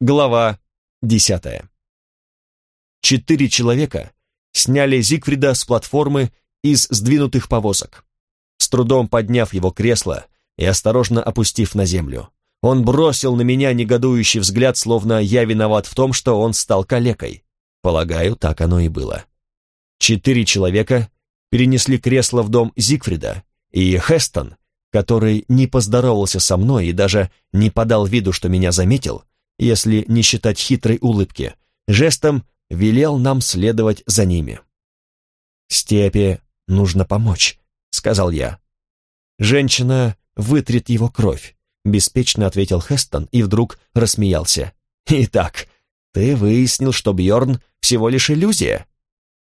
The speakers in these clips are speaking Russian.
Глава десятая. Четыре человека сняли Зигфрида с платформы из сдвинутых повозок. С трудом подняв его кресло и осторожно опустив на землю, он бросил на меня негодующий взгляд, словно я виноват в том, что он стал калекой. Полагаю, так оно и было. Четыре человека перенесли кресло в дом Зигфрида, и Хестон, который не поздоровался со мной и даже не подал виду, что меня заметил, если не считать хитрой улыбки, жестом велел нам следовать за ними. «Степе нужно помочь», — сказал я. «Женщина вытрет его кровь», — беспечно ответил Хестон и вдруг рассмеялся. «Итак, ты выяснил, что Бьорн всего лишь иллюзия?»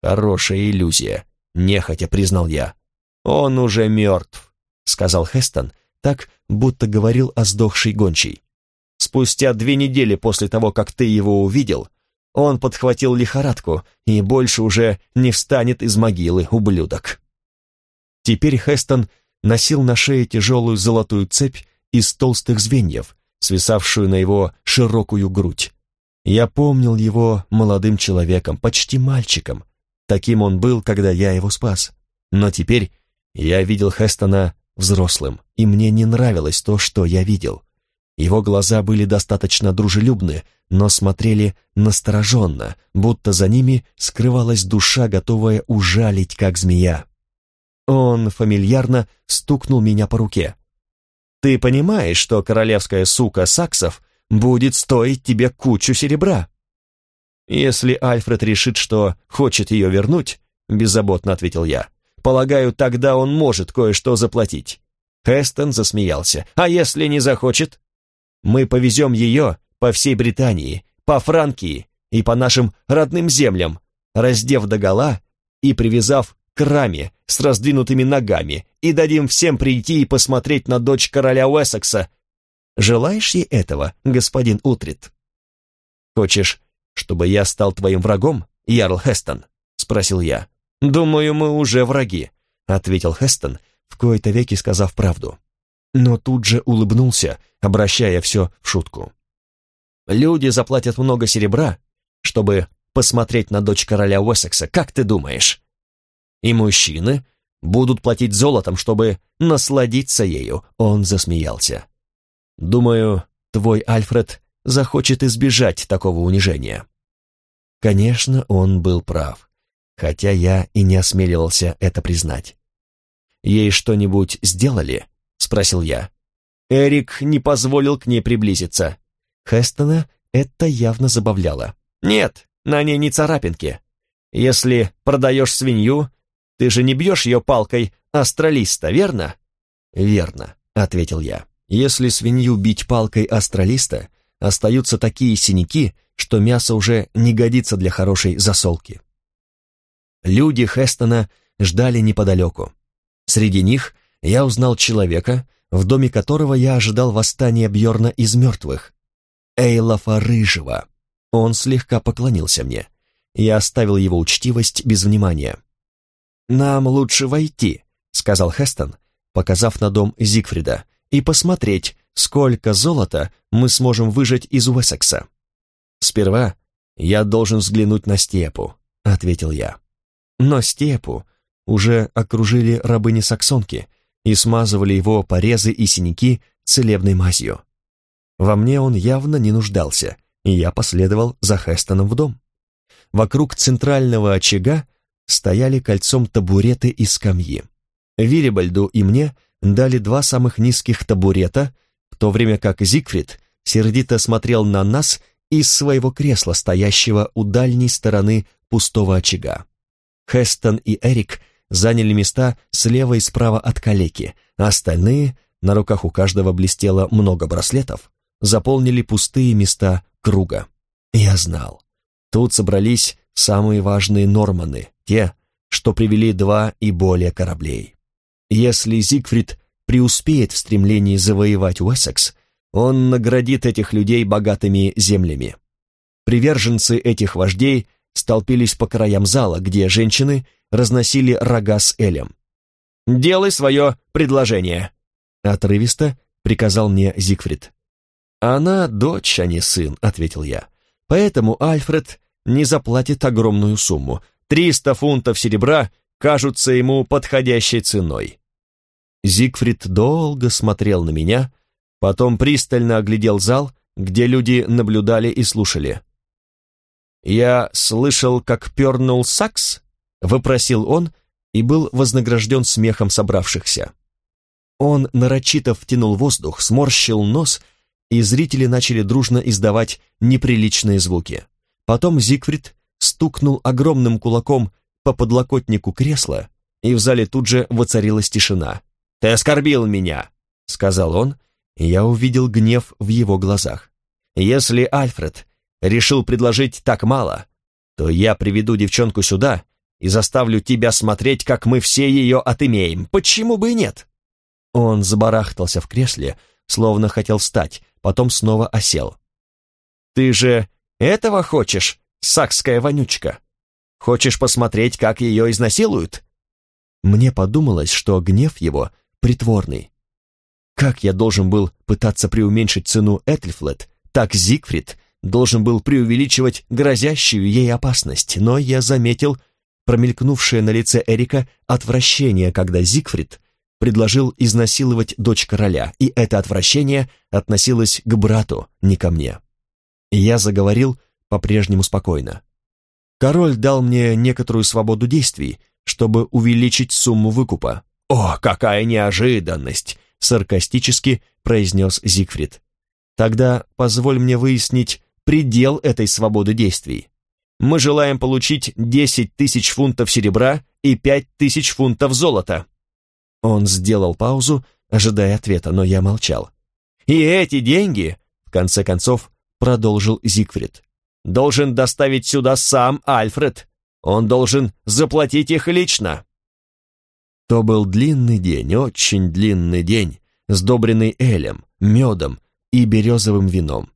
«Хорошая иллюзия», — нехотя признал я. «Он уже мертв», — сказал Хестон, так, будто говорил о сдохшей гончей. Спустя две недели после того, как ты его увидел, он подхватил лихорадку и больше уже не встанет из могилы, ублюдок. Теперь Хестон носил на шее тяжелую золотую цепь из толстых звеньев, свисавшую на его широкую грудь. Я помнил его молодым человеком, почти мальчиком. Таким он был, когда я его спас. Но теперь я видел Хестона взрослым, и мне не нравилось то, что я видел. Его глаза были достаточно дружелюбны, но смотрели настороженно, будто за ними скрывалась душа, готовая ужалить, как змея. Он фамильярно стукнул меня по руке. «Ты понимаешь, что королевская сука саксов будет стоить тебе кучу серебра?» «Если Альфред решит, что хочет ее вернуть», — беззаботно ответил я, «полагаю, тогда он может кое-что заплатить». Хестон засмеялся. «А если не захочет?» Мы повезем ее по всей Британии, по Франкии и по нашим родным землям, раздев догола и привязав к раме с раздвинутыми ногами, и дадим всем прийти и посмотреть на дочь короля Уэссекса. Желаешь ей этого, господин Утрит? Хочешь, чтобы я стал твоим врагом, Ярл Хестон? Спросил я. Думаю, мы уже враги, ответил Хестон, в кои-то веки сказав правду но тут же улыбнулся, обращая все в шутку. «Люди заплатят много серебра, чтобы посмотреть на дочь короля Уэссекса, как ты думаешь? И мужчины будут платить золотом, чтобы насладиться ею», — он засмеялся. «Думаю, твой Альфред захочет избежать такого унижения». Конечно, он был прав, хотя я и не осмеливался это признать. Ей что-нибудь сделали, спросил я. Эрик не позволил к ней приблизиться. Хестона это явно забавляло. «Нет, на ней не царапинки. Если продаешь свинью, ты же не бьешь ее палкой астралиста, верно?» «Верно», — ответил я. «Если свинью бить палкой астралиста, остаются такие синяки, что мясо уже не годится для хорошей засолки». Люди Хестона ждали неподалеку. Среди них я узнал человека, в доме которого я ожидал восстания Бьорна из мертвых. Эйлафа Рыжего. Он слегка поклонился мне. Я оставил его учтивость без внимания. «Нам лучше войти», — сказал Хестон, показав на дом Зигфрида, «и посмотреть, сколько золота мы сможем выжать из Уэссекса». «Сперва я должен взглянуть на степу», — ответил я. Но степу уже окружили рабыни-саксонки — и смазывали его порезы и синяки целебной мазью. Во мне он явно не нуждался, и я последовал за Хестоном в дом. Вокруг центрального очага стояли кольцом табуреты и скамьи. Виллибальду и мне дали два самых низких табурета, в то время как Зигфрид сердито смотрел на нас из своего кресла, стоящего у дальней стороны пустого очага. Хестон и Эрик заняли места слева и справа от калеки, а остальные, на руках у каждого блестело много браслетов, заполнили пустые места круга. Я знал. Тут собрались самые важные норманы, те, что привели два и более кораблей. Если Зигфрид преуспеет в стремлении завоевать Уэссекс, он наградит этих людей богатыми землями. Приверженцы этих вождей столпились по краям зала, где женщины разносили рога с элем. «Делай свое предложение», — отрывисто приказал мне Зигфрид. «Она дочь, а не сын», — ответил я. «Поэтому Альфред не заплатит огромную сумму. Триста фунтов серебра кажутся ему подходящей ценой». Зигфрид долго смотрел на меня, потом пристально оглядел зал, где люди наблюдали и слушали. «Я слышал, как пернул сакс?» — выпросил он и был вознагражден смехом собравшихся. Он нарочито втянул воздух, сморщил нос, и зрители начали дружно издавать неприличные звуки. Потом Зигфрид стукнул огромным кулаком по подлокотнику кресла, и в зале тут же воцарилась тишина. «Ты оскорбил меня!» — сказал он, и я увидел гнев в его глазах. «Если Альфред решил предложить так мало, то я приведу девчонку сюда и заставлю тебя смотреть, как мы все ее отымеем. Почему бы и нет?» Он забарахтался в кресле, словно хотел встать, потом снова осел. «Ты же этого хочешь, сакская вонючка? Хочешь посмотреть, как ее изнасилуют?» Мне подумалось, что гнев его притворный. Как я должен был пытаться преуменьшить цену Этлифлет, так Зигфрид должен был преувеличивать грозящую ей опасность, но я заметил промелькнувшее на лице Эрика отвращение, когда Зигфрид предложил изнасиловать дочь короля, и это отвращение относилось к брату, не ко мне. я заговорил по-прежнему спокойно. Король дал мне некоторую свободу действий, чтобы увеличить сумму выкупа. «О, какая неожиданность!» — саркастически произнес Зигфрид. «Тогда позволь мне выяснить предел этой свободы действий. Мы желаем получить 10 тысяч фунтов серебра и 5 тысяч фунтов золота». Он сделал паузу, ожидая ответа, но я молчал. «И эти деньги, в конце концов, продолжил Зигфрид, должен доставить сюда сам Альфред. Он должен заплатить их лично». То был длинный день, очень длинный день, сдобренный элем, медом и березовым вином.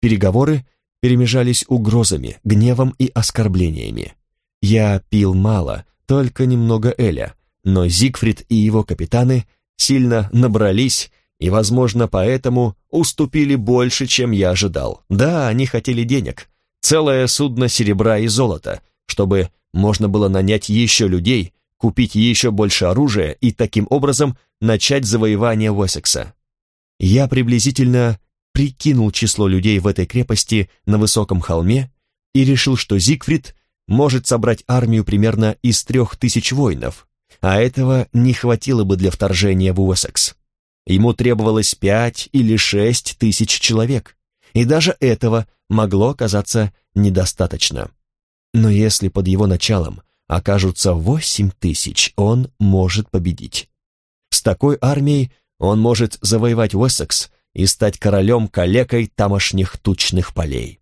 Переговоры перемежались угрозами, гневом и оскорблениями. Я пил мало, только немного эля, но Зигфрид и его капитаны сильно набрались и, возможно, поэтому уступили больше, чем я ожидал. Да, они хотели денег, целое судно серебра и золота, чтобы можно было нанять еще людей, купить еще больше оружия и таким образом начать завоевание Уэссекса. Я приблизительно прикинул число людей в этой крепости на высоком холме и решил, что Зигфрид может собрать армию примерно из трех тысяч воинов, а этого не хватило бы для вторжения в Уэссекс. Ему требовалось пять или шесть тысяч человек, и даже этого могло оказаться недостаточно. Но если под его началом окажутся восемь тысяч, он может победить. С такой армией он может завоевать Уэссекс и стать королем-калекой тамошних тучных полей.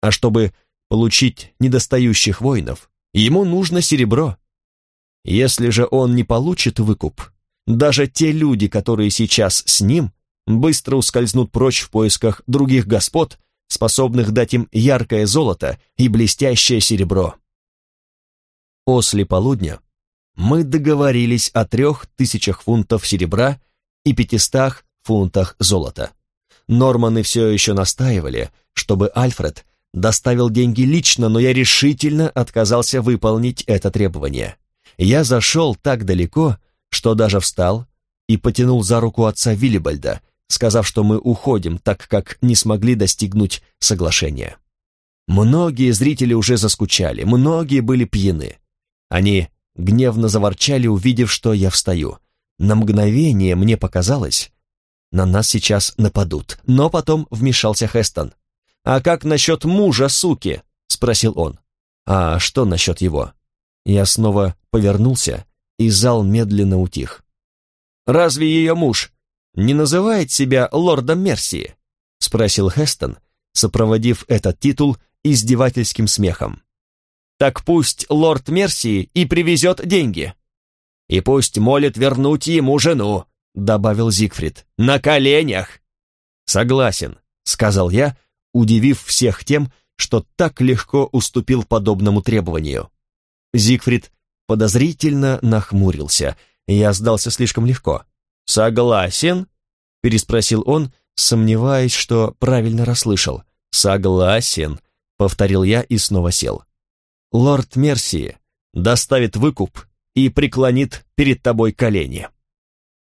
А чтобы получить недостающих воинов, ему нужно серебро. Если же он не получит выкуп, даже те люди, которые сейчас с ним, быстро ускользнут прочь в поисках других господ, способных дать им яркое золото и блестящее серебро. После полудня мы договорились о трех тысячах фунтов серебра и пятистах фунтах золота. Норманы все еще настаивали, чтобы Альфред доставил деньги лично, но я решительно отказался выполнить это требование. Я зашел так далеко, что даже встал и потянул за руку отца Виллибальда, сказав, что мы уходим, так как не смогли достигнуть соглашения. Многие зрители уже заскучали, многие были пьяны. Они гневно заворчали, увидев, что я встаю. На мгновение мне показалось, на нас сейчас нападут. Но потом вмешался Хестон. «А как насчет мужа, суки?» — спросил он. «А что насчет его?» Я снова повернулся, и зал медленно утих. «Разве ее муж не называет себя лордом Мерсии?» — спросил Хестон, сопроводив этот титул издевательским смехом. «Так пусть лорд Мерсии и привезет деньги. И пусть молит вернуть ему жену, добавил Зигфрид. «На коленях!» «Согласен», — сказал я, удивив всех тем, что так легко уступил подобному требованию. Зигфрид подозрительно нахмурился, я сдался слишком легко. «Согласен?» — переспросил он сомневаясь, что правильно расслышал. «Согласен», — повторил я и снова сел. «Лорд Мерси доставит выкуп и преклонит перед тобой колени».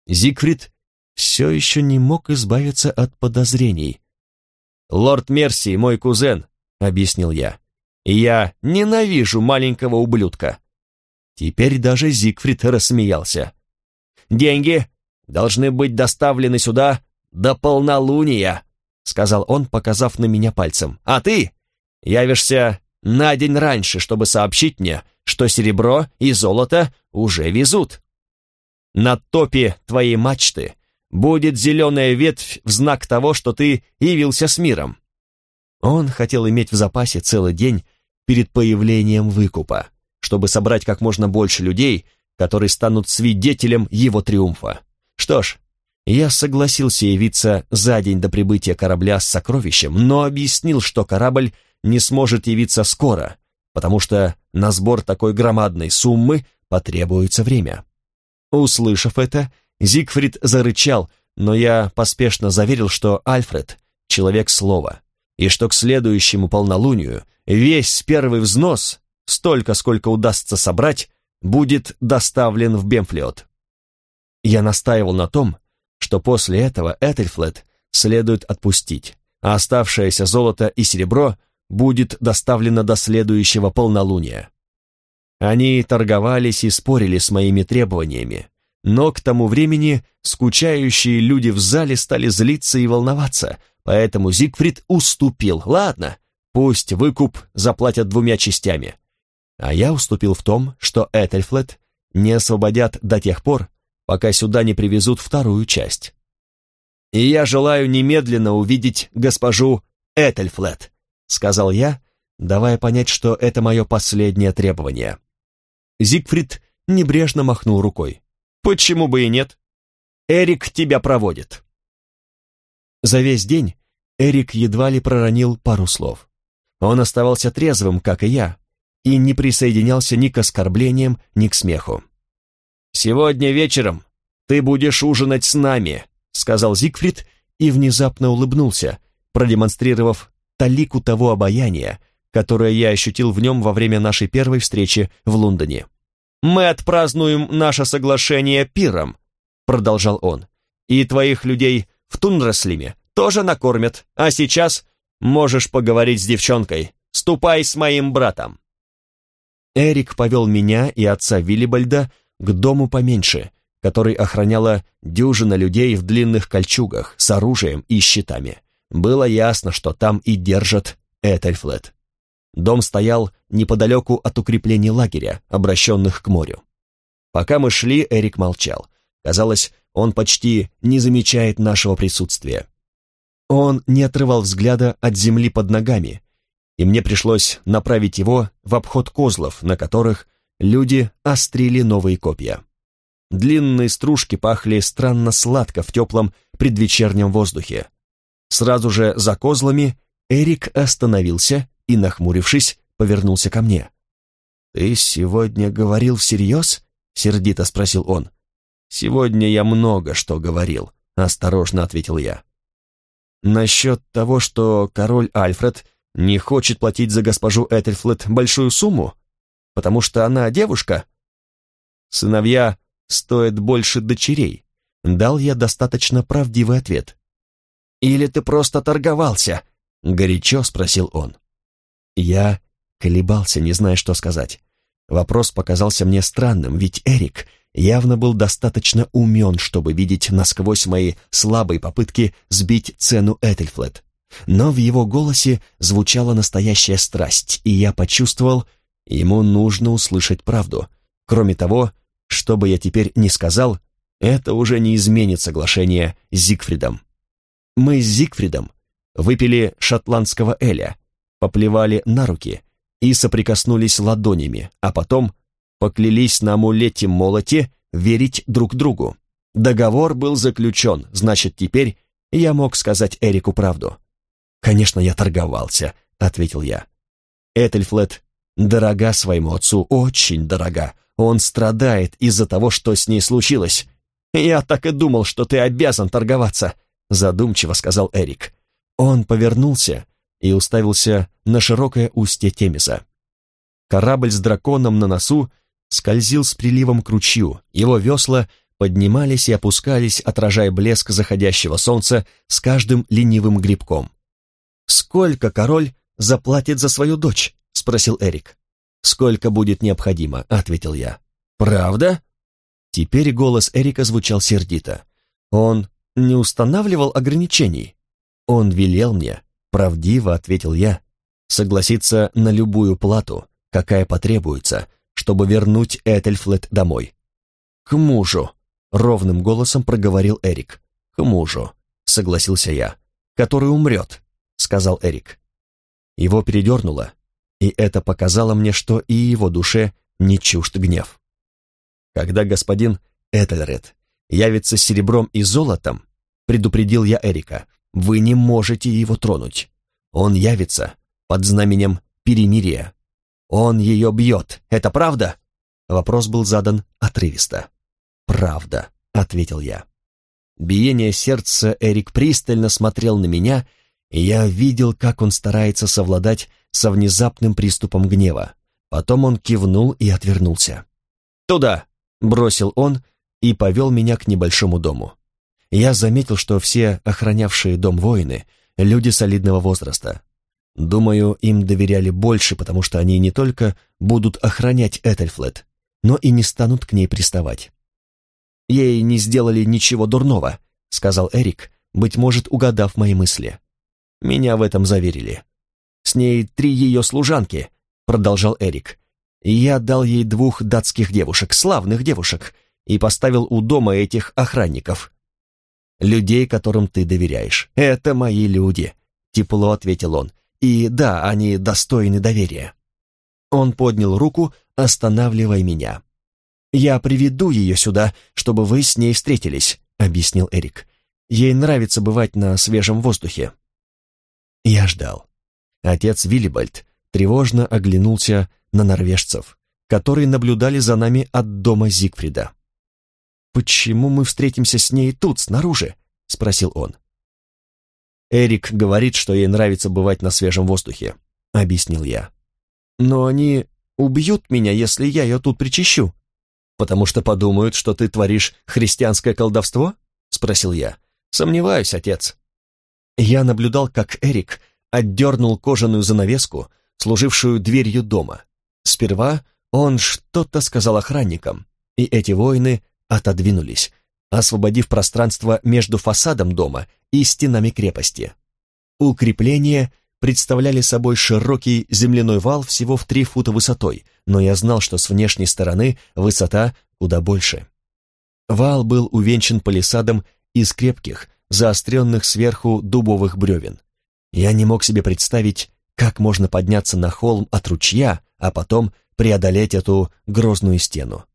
Зигфрид все еще не мог избавиться от подозрений. «Лорд Мерси, мой кузен», — объяснил я. «Я ненавижу маленького ублюдка». Теперь даже Зигфрид рассмеялся. «Деньги должны быть доставлены сюда до полнолуния», сказал он, показав на меня пальцем. «А ты явишься на день раньше, чтобы сообщить мне, что серебро и золото уже везут. На топе твоей мачты будет зеленая ветвь в знак того, что ты явился с миром». Он хотел иметь в запасе целый день перед появлением выкупа, чтобы собрать как можно больше людей, которые станут свидетелем его триумфа. Что ж, я согласился явиться за день до прибытия корабля с сокровищем, но объяснил, что корабль не сможет явиться скоро, потому что на сбор такой громадной суммы потребуется время. Услышав это, Зигфрид зарычал, но я поспешно заверил, что Альфред — человек слова, и что к следующему полнолунию весь первый взнос, столько, сколько удастся собрать, будет доставлен в Бемфлиот. Я настаивал на том, что после этого Этельфлет следует отпустить, а оставшееся золото и серебро будет доставлено до следующего полнолуния. Они торговались и спорили с моими требованиями, но к тому времени скучающие люди в зале стали злиться и волноваться, поэтому Зигфрид уступил. Ладно, пусть выкуп заплатят двумя частями. А я уступил в том, что Этельфлет не освободят до тех пор, пока сюда не привезут вторую часть. И я желаю немедленно увидеть госпожу Этельфлет, сказал я, давая понять, что это мое последнее требование. Зигфрид небрежно махнул рукой. Почему бы и нет? Эрик тебя проводит. За весь день Эрик едва ли проронил пару слов. Он оставался трезвым, как и я, и не присоединялся ни к оскорблениям, ни к смеху. «Сегодня вечером ты будешь ужинать с нами», — сказал Зигфрид и внезапно улыбнулся, продемонстрировав талику того обаяния, которое я ощутил в нем во время нашей первой встречи в Лондоне. «Мы отпразднуем наше соглашение пиром», — продолжал он, «и твоих людей в Тундраслиме тоже накормят, а сейчас можешь поговорить с девчонкой, ступай с моим братом». Эрик повел меня и отца Виллибальда к дому поменьше, который охраняла дюжина людей в длинных кольчугах с оружием и щитами. Было ясно, что там и держат Этельфлет. Дом стоял неподалеку от укреплений лагеря, обращенных к морю. Пока мы шли, Эрик молчал. Казалось, он почти не замечает нашего присутствия. Он не отрывал взгляда от земли под ногами, и мне пришлось направить его в обход козлов, на которых люди острили новые копья. Длинные стружки пахли странно сладко в теплом предвечернем воздухе. Сразу же за козлами Эрик остановился и, нахмурившись, повернулся ко мне. «Ты сегодня говорил всерьез?» — сердито спросил он. «Сегодня я много что говорил», — осторожно ответил я. «Насчет того, что король Альфред не хочет платить за госпожу Этельфлет большую сумму, потому что она девушка?» «Сыновья стоят больше дочерей», — дал я достаточно правдивый ответ. «Или ты просто торговался?» — горячо спросил он. Я колебался, не зная, что сказать. Вопрос показался мне странным, ведь Эрик явно был достаточно умен, чтобы видеть насквозь мои слабые попытки сбить цену Этельфлет. Но в его голосе звучала настоящая страсть, и я почувствовал, ему нужно услышать правду. Кроме того, что бы я теперь ни сказал, это уже не изменит соглашение с Зигфридом. Мы с Зигфридом выпили шотландского эля, поплевали на руки и соприкоснулись ладонями, а потом поклялись на амулете-молоте верить друг другу. Договор был заключен, значит, теперь я мог сказать Эрику правду. «Конечно, я торговался», — ответил я. Этельфлет дорога своему отцу, очень дорога. Он страдает из-за того, что с ней случилось. Я так и думал, что ты обязан торговаться. задумчиво сказал Эрик. Он повернулся и уставился на широкое устье Темиса. Корабль с драконом на носу скользил с приливом к ручью, его весла поднимались и опускались, отражая блеск заходящего солнца с каждым ленивым грибком. «Сколько король заплатит за свою дочь?» — спросил Эрик. «Сколько будет необходимо», — ответил я. «Правда?» Теперь голос Эрика звучал сердито. Он не устанавливал ограничений. Он велел мне, правдиво ответил я, согласиться на любую плату, какая потребуется, чтобы вернуть Этельфлет домой. «К мужу», — ровным голосом проговорил Эрик. «К мужу», — согласился я. «Который умрет», — сказал Эрик. Его передернуло, и это показало мне, что и его душе не чужд гнев. Когда господин Этельред явится серебром и золотом, предупредил я Эрика, вы не можете его тронуть. Он явится под знаменем перемирия. Он ее бьет, это правда? Вопрос был задан отрывисто. «Правда», — ответил я. Биение сердца Эрик пристально смотрел на меня, и я видел, как он старается совладать со внезапным приступом гнева. Потом он кивнул и отвернулся. «Туда!» — бросил он и повел меня к небольшому дому. Я заметил, что все охранявшие дом воины — люди солидного возраста. Думаю, им доверяли больше, потому что они не только будут охранять Этельфлет, но и не станут к ней приставать. «Ей не сделали ничего дурного», — сказал Эрик, быть может, угадав мои мысли. Меня в этом заверили. «С ней три ее служанки», — продолжал Эрик. «Я дал ей двух датских девушек, славных девушек, и поставил у дома этих охранников. Людей, которым ты доверяешь. Это мои люди», — тепло ответил он. «И да, они достойны доверия». Он поднял руку, останавливая меня. «Я приведу ее сюда, чтобы вы с ней встретились», — объяснил Эрик. «Ей нравится бывать на свежем воздухе». Я ждал. Отец Виллибальд тревожно оглянулся на норвежцев, которые наблюдали за нами от дома Зигфрида. «Почему мы встретимся с ней тут, снаружи?» — спросил он. «Эрик говорит, что ей нравится бывать на свежем воздухе», — объяснил я. «Но они убьют меня, если я ее тут причащу». «Потому что подумают, что ты творишь христианское колдовство?» — спросил я. «Сомневаюсь, отец». Я наблюдал, как Эрик отдернул кожаную занавеску, служившую дверью дома. Сперва он что-то сказал охранникам, и эти воины отодвинулись, освободив пространство между фасадом дома и стенами крепости. Укрепления представляли собой широкий земляной вал всего в три фута высотой, но я знал, что с внешней стороны высота куда больше. Вал был увенчан палисадом из крепких, заостренных сверху дубовых бревен. Я не мог себе представить, как можно подняться на холм от ручья, а потом преодолеть эту грозную стену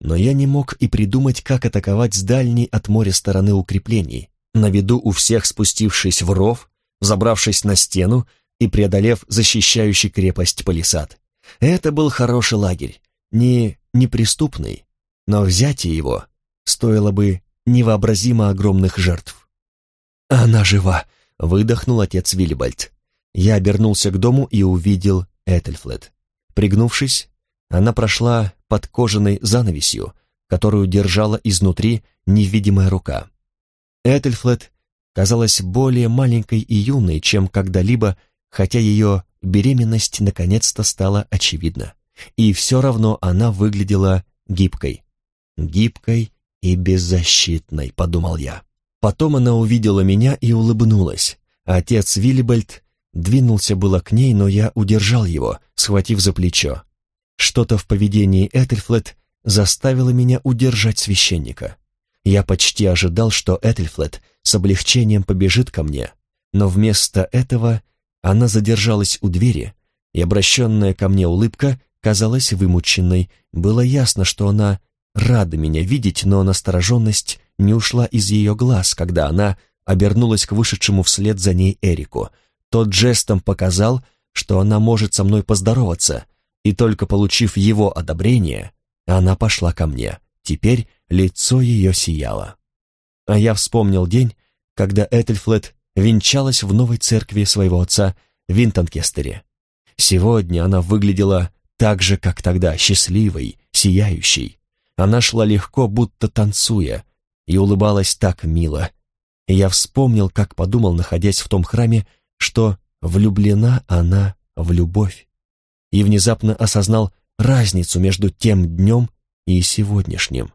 но я не мог и придумать, как атаковать с дальней от моря стороны укреплений, на виду у всех спустившись в ров, забравшись на стену и преодолев защищающий крепость палисад. Это был хороший лагерь, не неприступный, но взятие его стоило бы невообразимо огромных жертв. «Она жива!» — выдохнул отец Виллибальд. Я обернулся к дому и увидел Этельфлет. Пригнувшись, она прошла под кожаной занавесью, которую держала изнутри невидимая рука. Этельфлет казалась более маленькой и юной, чем когда-либо, хотя ее беременность наконец-то стала очевидна. И все равно она выглядела гибкой. Гибкой и беззащитной, подумал я. Потом она увидела меня и улыбнулась. Отец Виллибальд двинулся было к ней, но я удержал его, схватив за плечо. Что-то в поведении Этельфлет заставило меня удержать священника. Я почти ожидал, что Этельфлет с облегчением побежит ко мне, но вместо этого она задержалась у двери, и обращенная ко мне улыбка казалась вымученной. Было ясно, что она рада меня видеть, но настороженность не ушла из ее глаз, когда она обернулась к вышедшему вслед за ней Эрику. Тот жестом показал, что она может со мной поздороваться, и только получив его одобрение, она пошла ко мне. Теперь лицо ее сияло. А я вспомнил день, когда Этельфлет венчалась в новой церкви своего отца в Винтонкестере. Сегодня она выглядела так же, как тогда, счастливой, сияющей. Она шла легко, будто танцуя, и улыбалась так мило. Я вспомнил, как подумал, находясь в том храме, что влюблена она в любовь. И внезапно осознал разницу между тем днем и сегодняшним.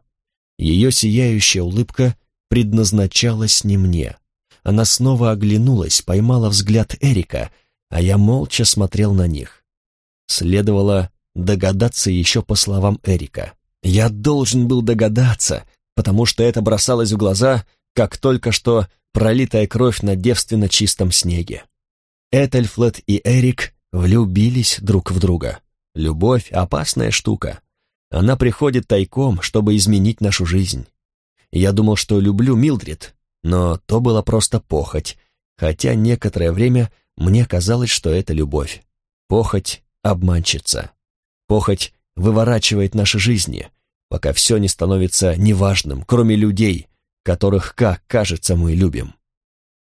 Ее сияющая улыбка предназначалась не мне. Она снова оглянулась, поймала взгляд Эрика, а я молча смотрел на них. Следовало догадаться еще по словам Эрика. Я должен был догадаться, потому что это бросалось в глаза, как только что пролитая кровь на девственно чистом снеге. Этельфлет и Эрик влюбились друг в друга. Любовь — опасная штука. Она приходит тайком, чтобы изменить нашу жизнь. Я думал, что люблю Милдрид, но то была просто похоть, хотя некоторое время мне казалось, что это любовь. Похоть обманщица. Похоть выворачивает наши жизни, пока все не становится неважным, кроме людей, которых, как кажется, мы любим.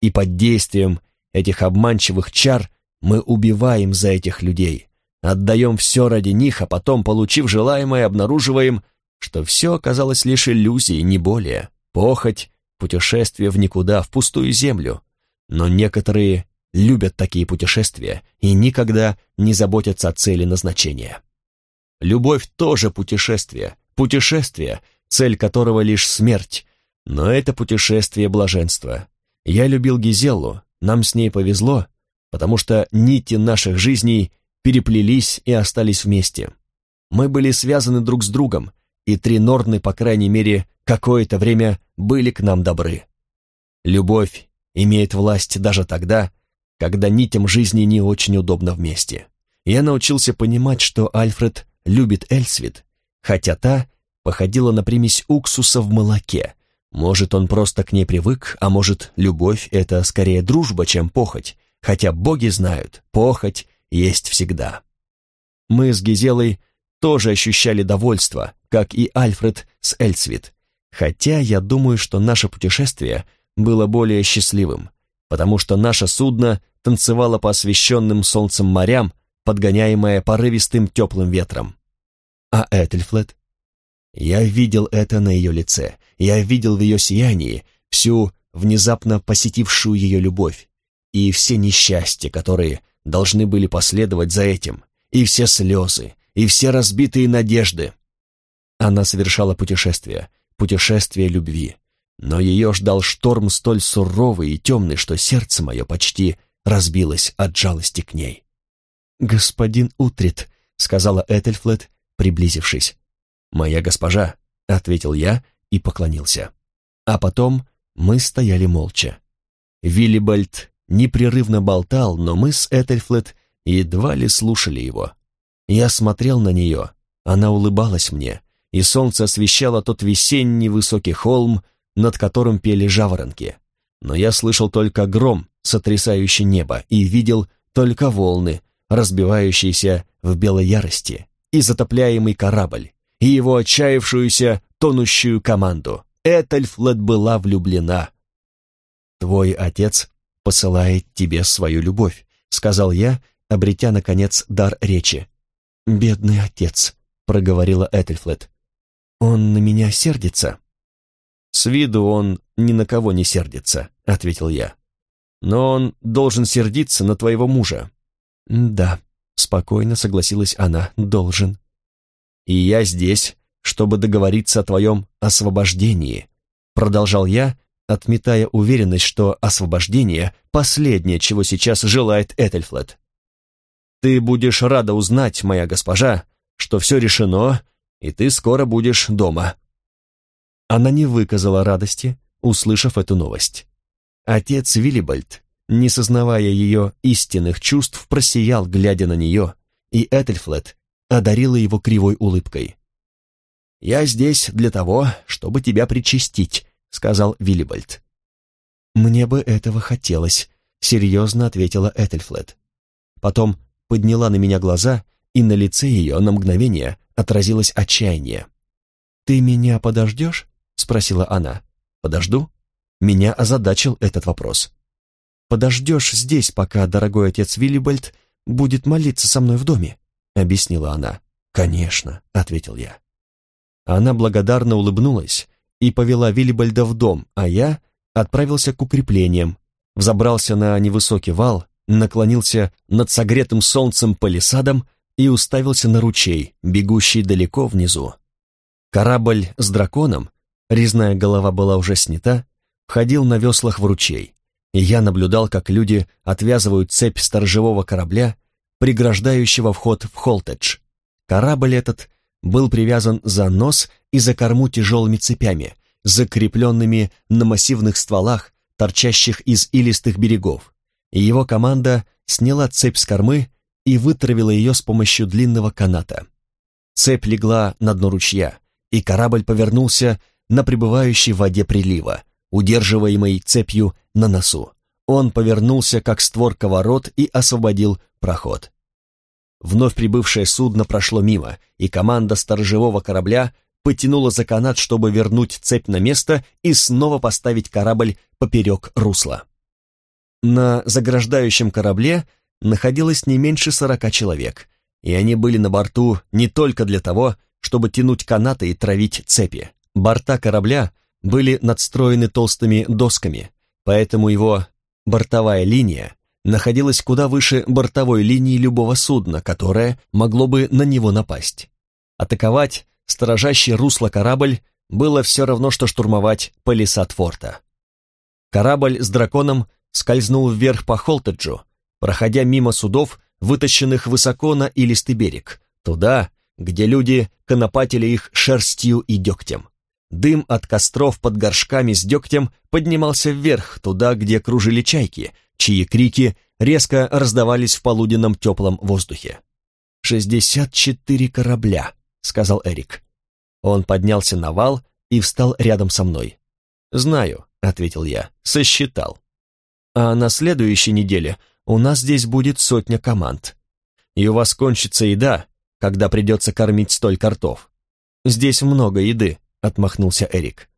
И под действием этих обманчивых чар мы убиваем за этих людей, отдаем все ради них, а потом, получив желаемое, обнаруживаем, что все оказалось лишь иллюзией, не более. Похоть, путешествие в никуда, в пустую землю. Но некоторые любят такие путешествия и никогда не заботятся о цели назначения. Любовь тоже путешествие, путешествие, цель которого лишь смерть, но это путешествие блаженства. Я любил Гизеллу, нам с ней повезло, потому что нити наших жизней переплелись и остались вместе. Мы были связаны друг с другом, и три Норны, по крайней мере, какое-то время были к нам добры. Любовь имеет власть даже тогда, когда нитям жизни не очень удобно вместе. Я научился понимать, что Альфред любит Эльсвит, хотя та походила на примесь уксуса в молоке. Может, он просто к ней привык, а может, любовь — это скорее дружба, чем похоть, хотя боги знают, похоть есть всегда. Мы с Гизелой тоже ощущали довольство, как и Альфред с Эльсвит, хотя я думаю, что наше путешествие было более счастливым, потому что наше судно танцевало по освещенным солнцем морям, подгоняемое порывистым теплым ветром. А Этельфлет? Я видел это на ее лице, я видел в ее сиянии всю внезапно посетившую ее любовь и все несчастья, которые должны были последовать за этим, и все слезы, и все разбитые надежды. Она совершала путешествие, путешествие любви, но ее ждал шторм столь суровый и темный, что сердце мое почти разбилось от жалости к ней. «Господин Утрит», — сказала Этельфлет, приблизившись. «Моя госпожа», — ответил я и поклонился. А потом мы стояли молча. Виллибальд непрерывно болтал, но мы с Этельфлет едва ли слушали его. Я смотрел на нее, она улыбалась мне, и солнце освещало тот весенний высокий холм, над которым пели жаворонки. Но я слышал только гром, сотрясающий небо, и видел только волны, разбивающиеся в белой ярости и затопляемый корабль, и его отчаявшуюся, тонущую команду. Этельфлет была влюблена. «Твой отец посылает тебе свою любовь», — сказал я, обретя, наконец, дар речи. «Бедный отец», — проговорила Этельфлет. «Он на меня сердится?» «С виду он ни на кого не сердится», — ответил я. «Но он должен сердиться на твоего мужа». «Да», Спокойно согласилась она, должен. «И я здесь, чтобы договориться о твоем освобождении», продолжал я, отметая уверенность, что освобождение — последнее, чего сейчас желает Этельфлет. «Ты будешь рада узнать, моя госпожа, что все решено, и ты скоро будешь дома». Она не выказала радости, услышав эту новость. Отец Виллибальд не сознавая ее истинных чувств, просиял, глядя на нее, и Этельфлет одарила его кривой улыбкой. «Я здесь для того, чтобы тебя причастить», — сказал Виллибальд. «Мне бы этого хотелось», — серьезно ответила Этельфлет. Потом подняла на меня глаза, и на лице ее на мгновение отразилось отчаяние. «Ты меня подождешь?» — спросила она. «Подожду?» меня озадачил этот вопрос. «Подождешь здесь, пока дорогой отец Виллибальд будет молиться со мной в доме», — объяснила она. «Конечно», — ответил я. Она благодарно улыбнулась и повела Виллибальда в дом, а я отправился к укреплениям, взобрался на невысокий вал, наклонился над согретым солнцем палисадом и уставился на ручей, бегущий далеко внизу. Корабль с драконом, резная голова была уже снята, входил на веслах в ручей, и я наблюдал, как люди отвязывают цепь сторожевого корабля, преграждающего вход в Холтедж. Корабль этот был привязан за нос и за корму тяжелыми цепями, закрепленными на массивных стволах, торчащих из илистых берегов, и его команда сняла цепь с кормы и вытравила ее с помощью длинного каната. Цепь легла на дно ручья, и корабль повернулся на пребывающей в воде прилива, удерживаемый цепью на носу. Он повернулся, как створка ворот, и освободил проход. Вновь прибывшее судно прошло мимо, и команда сторожевого корабля потянула за канат, чтобы вернуть цепь на место и снова поставить корабль поперек русла. На заграждающем корабле находилось не меньше сорока человек, и они были на борту не только для того, чтобы тянуть канаты и травить цепи. Борта корабля были надстроены толстыми досками, поэтому его бортовая линия находилась куда выше бортовой линии любого судна, которое могло бы на него напасть. Атаковать сторожащий русло корабль было все равно, что штурмовать палисад форта. Корабль с драконом скользнул вверх по Холтеджу, проходя мимо судов, вытащенных высоко на илистый берег, туда, где люди конопатили их шерстью и дегтем. Дым от костров под горшками с дегтем поднимался вверх, туда, где кружили чайки, чьи крики резко раздавались в полуденном теплом воздухе. «Шестьдесят четыре корабля», — сказал Эрик. Он поднялся на вал и встал рядом со мной. «Знаю», — ответил я, — «сосчитал». «А на следующей неделе у нас здесь будет сотня команд. И у вас кончится еда, когда придется кормить столько ртов. Здесь много еды», — отмахнулся Эрик.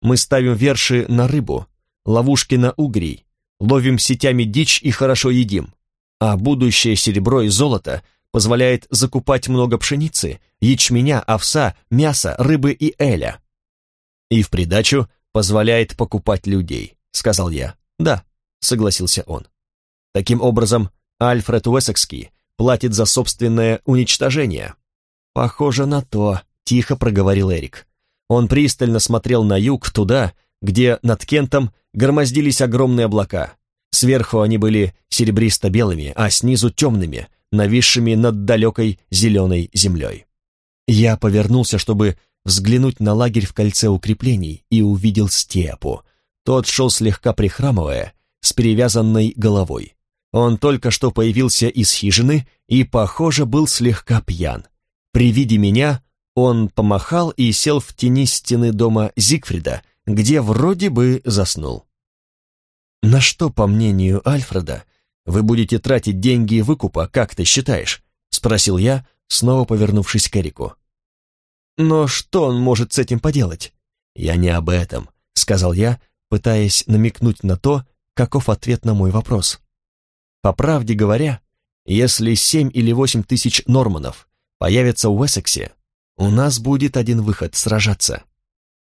«Мы ставим верши на рыбу, ловушки на угрей, ловим сетями дичь и хорошо едим, а будущее серебро и золото позволяет закупать много пшеницы, ячменя, овса, мяса, рыбы и эля. И в придачу позволяет покупать людей, сказал я. Да, согласился он. Таким образом, Альфред Уэссекский платит за собственное уничтожение. Похоже на то, тихо проговорил Эрик. Он пристально смотрел на юг, туда, где над Кентом громоздились огромные облака. Сверху они были серебристо-белыми, а снизу темными, нависшими над далекой зеленой землей. Я повернулся, чтобы взглянуть на лагерь в кольце укреплений, и увидел степу. Тот шел слегка прихрамывая, с перевязанной головой. Он только что появился из хижины и, похоже, был слегка пьян. При виде меня он помахал и сел в тени стены дома Зигфрида, где вроде бы заснул. «На что, по мнению Альфреда, вы будете тратить деньги выкупа, как ты считаешь?» — спросил я, снова повернувшись к Эрику. «Но что он может с этим поделать?» «Я не об этом», — сказал я, пытаясь намекнуть на то, каков ответ на мой вопрос. По правде говоря, если семь или восемь тысяч норманов появятся в Уэссексе, у нас будет один выход — сражаться.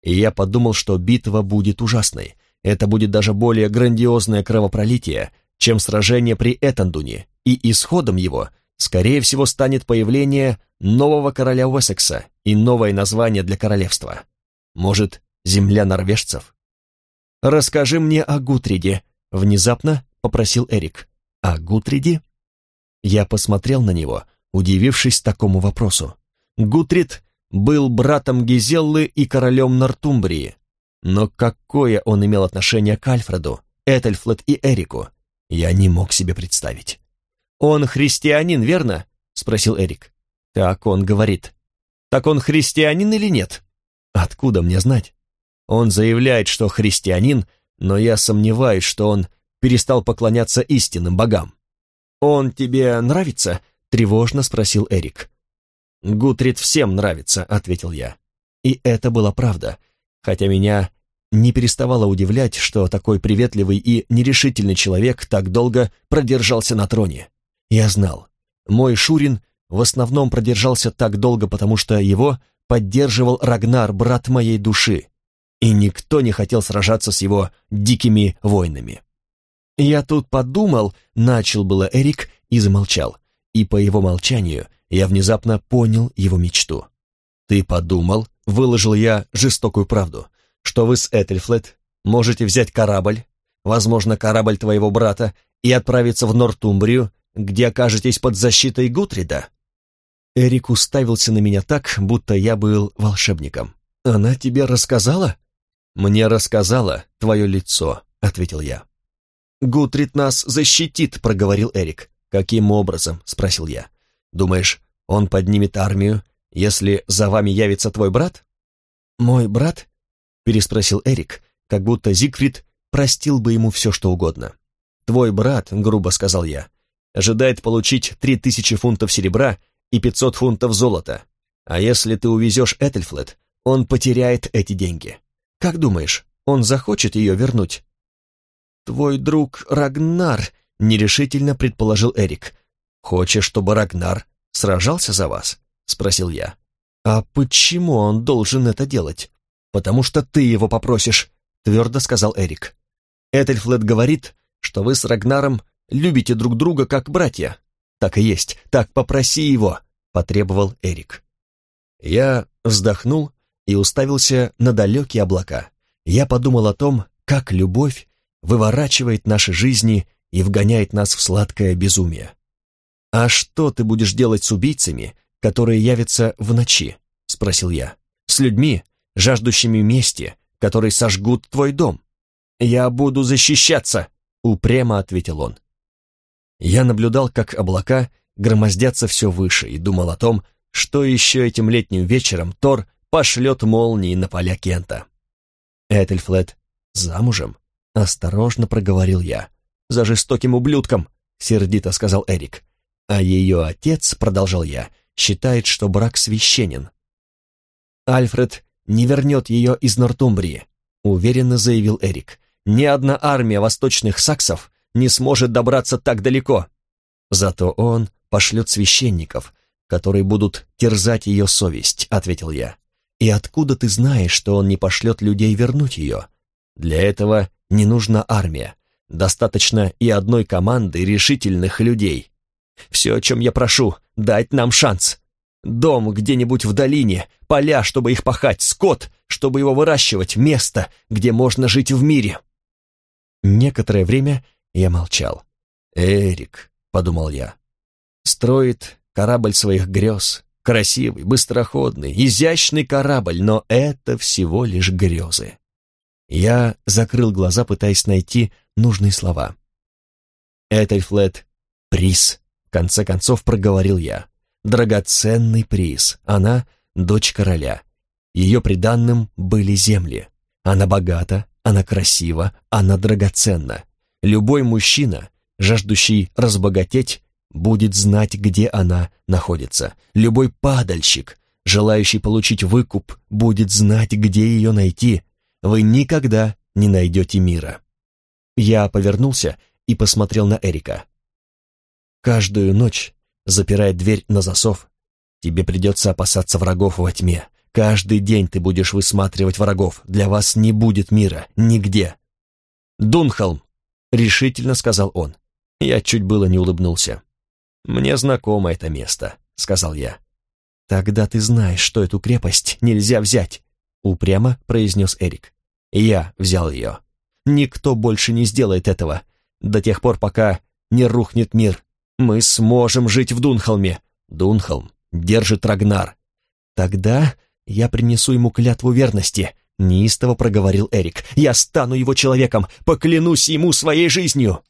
И я подумал, что битва будет ужасной. Это будет даже более грандиозное кровопролитие, чем сражение при Этандуне, и исходом его, скорее всего, станет появление нового короля Уэссекса и новое название для королевства. Может, земля норвежцев? «Расскажи мне о Гутриде», — внезапно попросил Эрик. «О Гутриде?» Я посмотрел на него, удивившись такому вопросу. Гутрид был братом Гизеллы и королем Нортумбрии. Но какое он имел отношение к Альфреду, Этельфлет и Эрику, я не мог себе представить. «Он христианин, верно?» — спросил Эрик. «Так он говорит». «Так он христианин или нет?» «Откуда мне знать?» Он заявляет, что христианин, но я сомневаюсь, что он перестал поклоняться истинным богам. «Он тебе нравится?» — тревожно спросил Эрик. «Гутрид всем нравится», — ответил я. И это была правда, хотя меня не переставало удивлять, что такой приветливый и нерешительный человек так долго продержался на троне. Я знал, мой Шурин в основном продержался так долго, потому что его поддерживал Рагнар, брат моей души, и никто не хотел сражаться с его дикими войнами. «Я тут подумал», — начал было Эрик и замолчал, и по его молчанию я внезапно понял его мечту. «Ты подумал?» — выложил я жестокую правду — что вы с Этельфлет можете взять корабль, возможно, корабль твоего брата, и отправиться в Нортумбрию, где окажетесь под защитой Гутрида?» Эрик уставился на меня так, будто я был волшебником. «Она тебе рассказала?» «Мне рассказала твое лицо», — ответил я. «Гутрид нас защитит», — проговорил Эрик. «Каким образом?» — спросил я. «Думаешь, он поднимет армию, если за вами явится твой брат?» «Мой брат?» переспросил Эрик, как будто Зигфрид простил бы ему все, что угодно. «Твой брат», — грубо сказал я, — «ожидает получить три тысячи фунтов серебра и пятьсот фунтов золота. А если ты увезешь Этельфлет, он потеряет эти деньги. Как думаешь, он захочет ее вернуть?» «Твой друг Рагнар», — нерешительно предположил Эрик. «Хочешь, чтобы Рагнар сражался за вас?» — спросил я. «А почему он должен это делать?» «Потому что ты его попросишь», — твердо сказал Эрик. «Этельфлет говорит, что вы с Рагнаром любите друг друга как братья». «Так и есть, так попроси его», — потребовал Эрик. Я вздохнул и уставился на далекие облака. Я подумал о том, как любовь выворачивает наши жизни и вгоняет нас в сладкое безумие. «А что ты будешь делать с убийцами, которые явятся в ночи?» — спросил я. «С людьми, жаждущими мести, которые сожгут твой дом. «Я буду защищаться», — упрямо ответил он. Я наблюдал, как облака громоздятся все выше, и думал о том, что еще этим летним вечером Тор пошлет молнии на поля Кента. Этельфлет замужем? Осторожно проговорил я. За жестоким ублюдком, сердито сказал Эрик. А ее отец, продолжал я, считает, что брак священен. Альфред не вернет ее из Нортумбрии», — уверенно заявил Эрик. «Ни одна армия восточных саксов не сможет добраться так далеко. Зато он пошлет священников, которые будут терзать ее совесть», — ответил я. «И откуда ты знаешь, что он не пошлет людей вернуть ее? Для этого не нужна армия. Достаточно и одной команды решительных людей. Все, о чем я прошу, дать нам шанс. Дом где-нибудь в долине, поля, чтобы их пахать, скот, чтобы его выращивать, место, где можно жить в мире. Некоторое время я молчал. «Эрик», — подумал я, — «строит корабль своих грез, красивый, быстроходный, изящный корабль, но это всего лишь грезы». Я закрыл глаза, пытаясь найти нужные слова. «Этельфлет, приз», — конце концов проговорил я драгоценный приз. Она — дочь короля. Ее приданным были земли. Она богата, она красива, она драгоценна. Любой мужчина, жаждущий разбогатеть, будет знать, где она находится. Любой падальщик, желающий получить выкуп, будет знать, где ее найти. Вы никогда не найдете мира. Я повернулся и посмотрел на Эрика. Каждую ночь запирая дверь на засов. Тебе придется опасаться врагов во тьме. Каждый день ты будешь высматривать врагов. Для вас не будет мира. Нигде. «Дунхолм!» — решительно сказал он. Я чуть было не улыбнулся. «Мне знакомо это место», — сказал я. «Тогда ты знаешь, что эту крепость нельзя взять», — упрямо произнес Эрик. «Я взял ее. Никто больше не сделает этого, до тех пор, пока не рухнет мир. Мы сможем жить в Дунхолме. Дунхолм держит Рагнар. Тогда я принесу ему клятву верности, неистово проговорил Эрик. Я стану его человеком, поклянусь ему своей жизнью.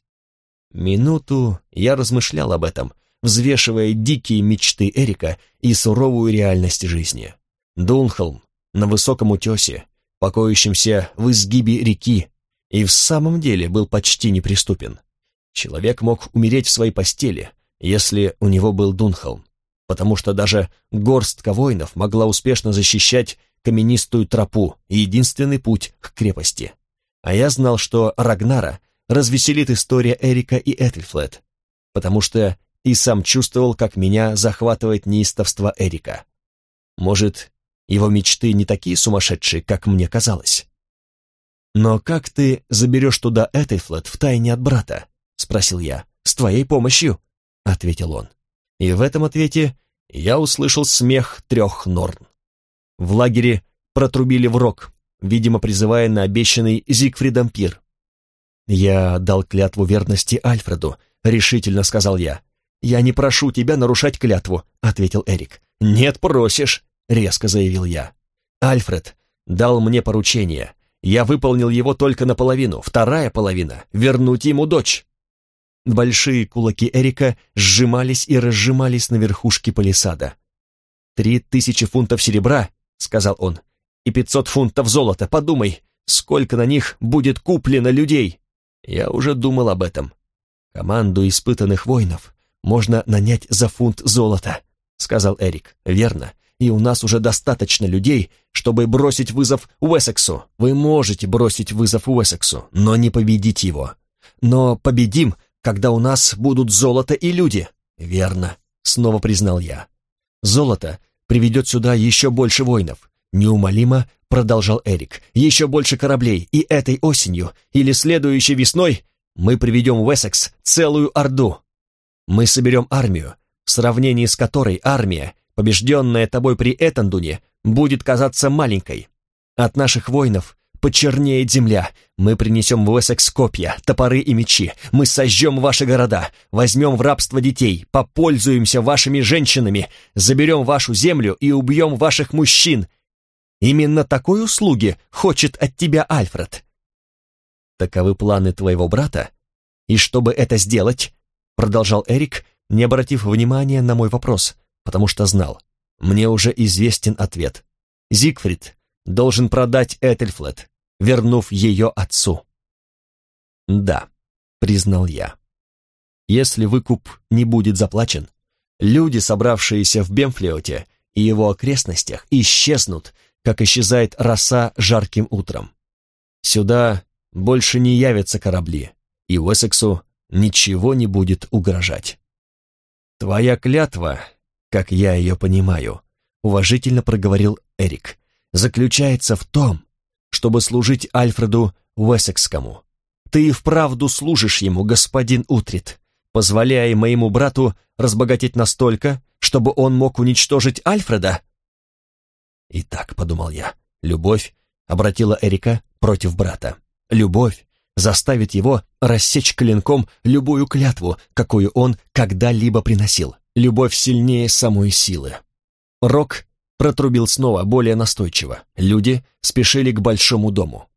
Минуту я размышлял об этом, взвешивая дикие мечты Эрика и суровую реальность жизни. Дунхолм на высоком утесе, покоящемся в изгибе реки, и в самом деле был почти неприступен. Человек мог умереть в своей постели, если у него был Дунхолм, потому что даже горстка воинов могла успешно защищать каменистую тропу, единственный путь к крепости. А я знал, что Рагнара развеселит история Эрика и Этельфлет, потому что и сам чувствовал, как меня захватывает неистовство Эрика. Может, его мечты не такие сумасшедшие, как мне казалось. «Но как ты заберешь туда Этельфлет втайне от брата?» — спросил я. «С твоей помощью», — ответил он. И в этом ответе я услышал смех трех Норн. В лагере протрубили в рог, видимо, призывая на обещанный Зигфридом пир. «Я дал клятву верности Альфреду», — решительно сказал я. «Я не прошу тебя нарушать клятву», — ответил Эрик. «Нет, просишь», — резко заявил я. «Альфред дал мне поручение. Я выполнил его только наполовину. Вторая половина — вернуть ему дочь». Большие кулаки Эрика сжимались и разжимались на верхушке палисада. «Три тысячи фунтов серебра», — сказал он, — «и пятьсот фунтов золота. Подумай, сколько на них будет куплено людей». Я уже думал об этом. Команду испытанных воинов можно нанять за фунт золота, сказал Эрик. Верно. И у нас уже достаточно людей, чтобы бросить вызов Уэссексу. Вы можете бросить вызов Уэссексу, но не победить его. Но победим, когда у нас будут золото и люди. Верно, снова признал я. Золото приведет сюда еще больше воинов. Неумолимо продолжал Эрик. Еще больше кораблей, и этой осенью, или следующей весной, мы приведем в Эссекс целую орду. Мы соберем армию, в сравнении с которой армия, побежденная тобой при Этандуне, будет казаться маленькой. От наших воинов почернеет земля. Мы принесем в Уэссекс копья, топоры и мечи. Мы сожжем ваши города, возьмем в рабство детей, попользуемся вашими женщинами, заберем вашу землю и убьем ваших мужчин. Именно такой услуги хочет от тебя Альфред. Таковы планы твоего брата? И чтобы это сделать, продолжал Эрик, не обратив внимания на мой вопрос, потому что знал, мне уже известен ответ. Зигфрид должен продать Этельфлет, вернув ее отцу. Да, признал я. Если выкуп не будет заплачен, люди, собравшиеся в Бемфлеоте и его окрестностях, исчезнут, как исчезает роса жарким утром. Сюда больше не явятся корабли, и Уэссексу ничего не будет угрожать. Твоя клятва, как я ее понимаю, уважительно проговорил Эрик, заключается в том, чтобы служить Альфреду Уэссекскому. Ты и вправду служишь ему, господин Утрит, позволяя моему брату разбогатеть настолько, чтобы он мог уничтожить Альфреда? Итак, подумал я, любовь обратила Эрика против брата. Любовь заставит его рассечь клинком любую клятву, какую он когда-либо приносил. Любовь сильнее самой силы. Рок протрубил снова, более настойчиво. Люди спешили к большому дому.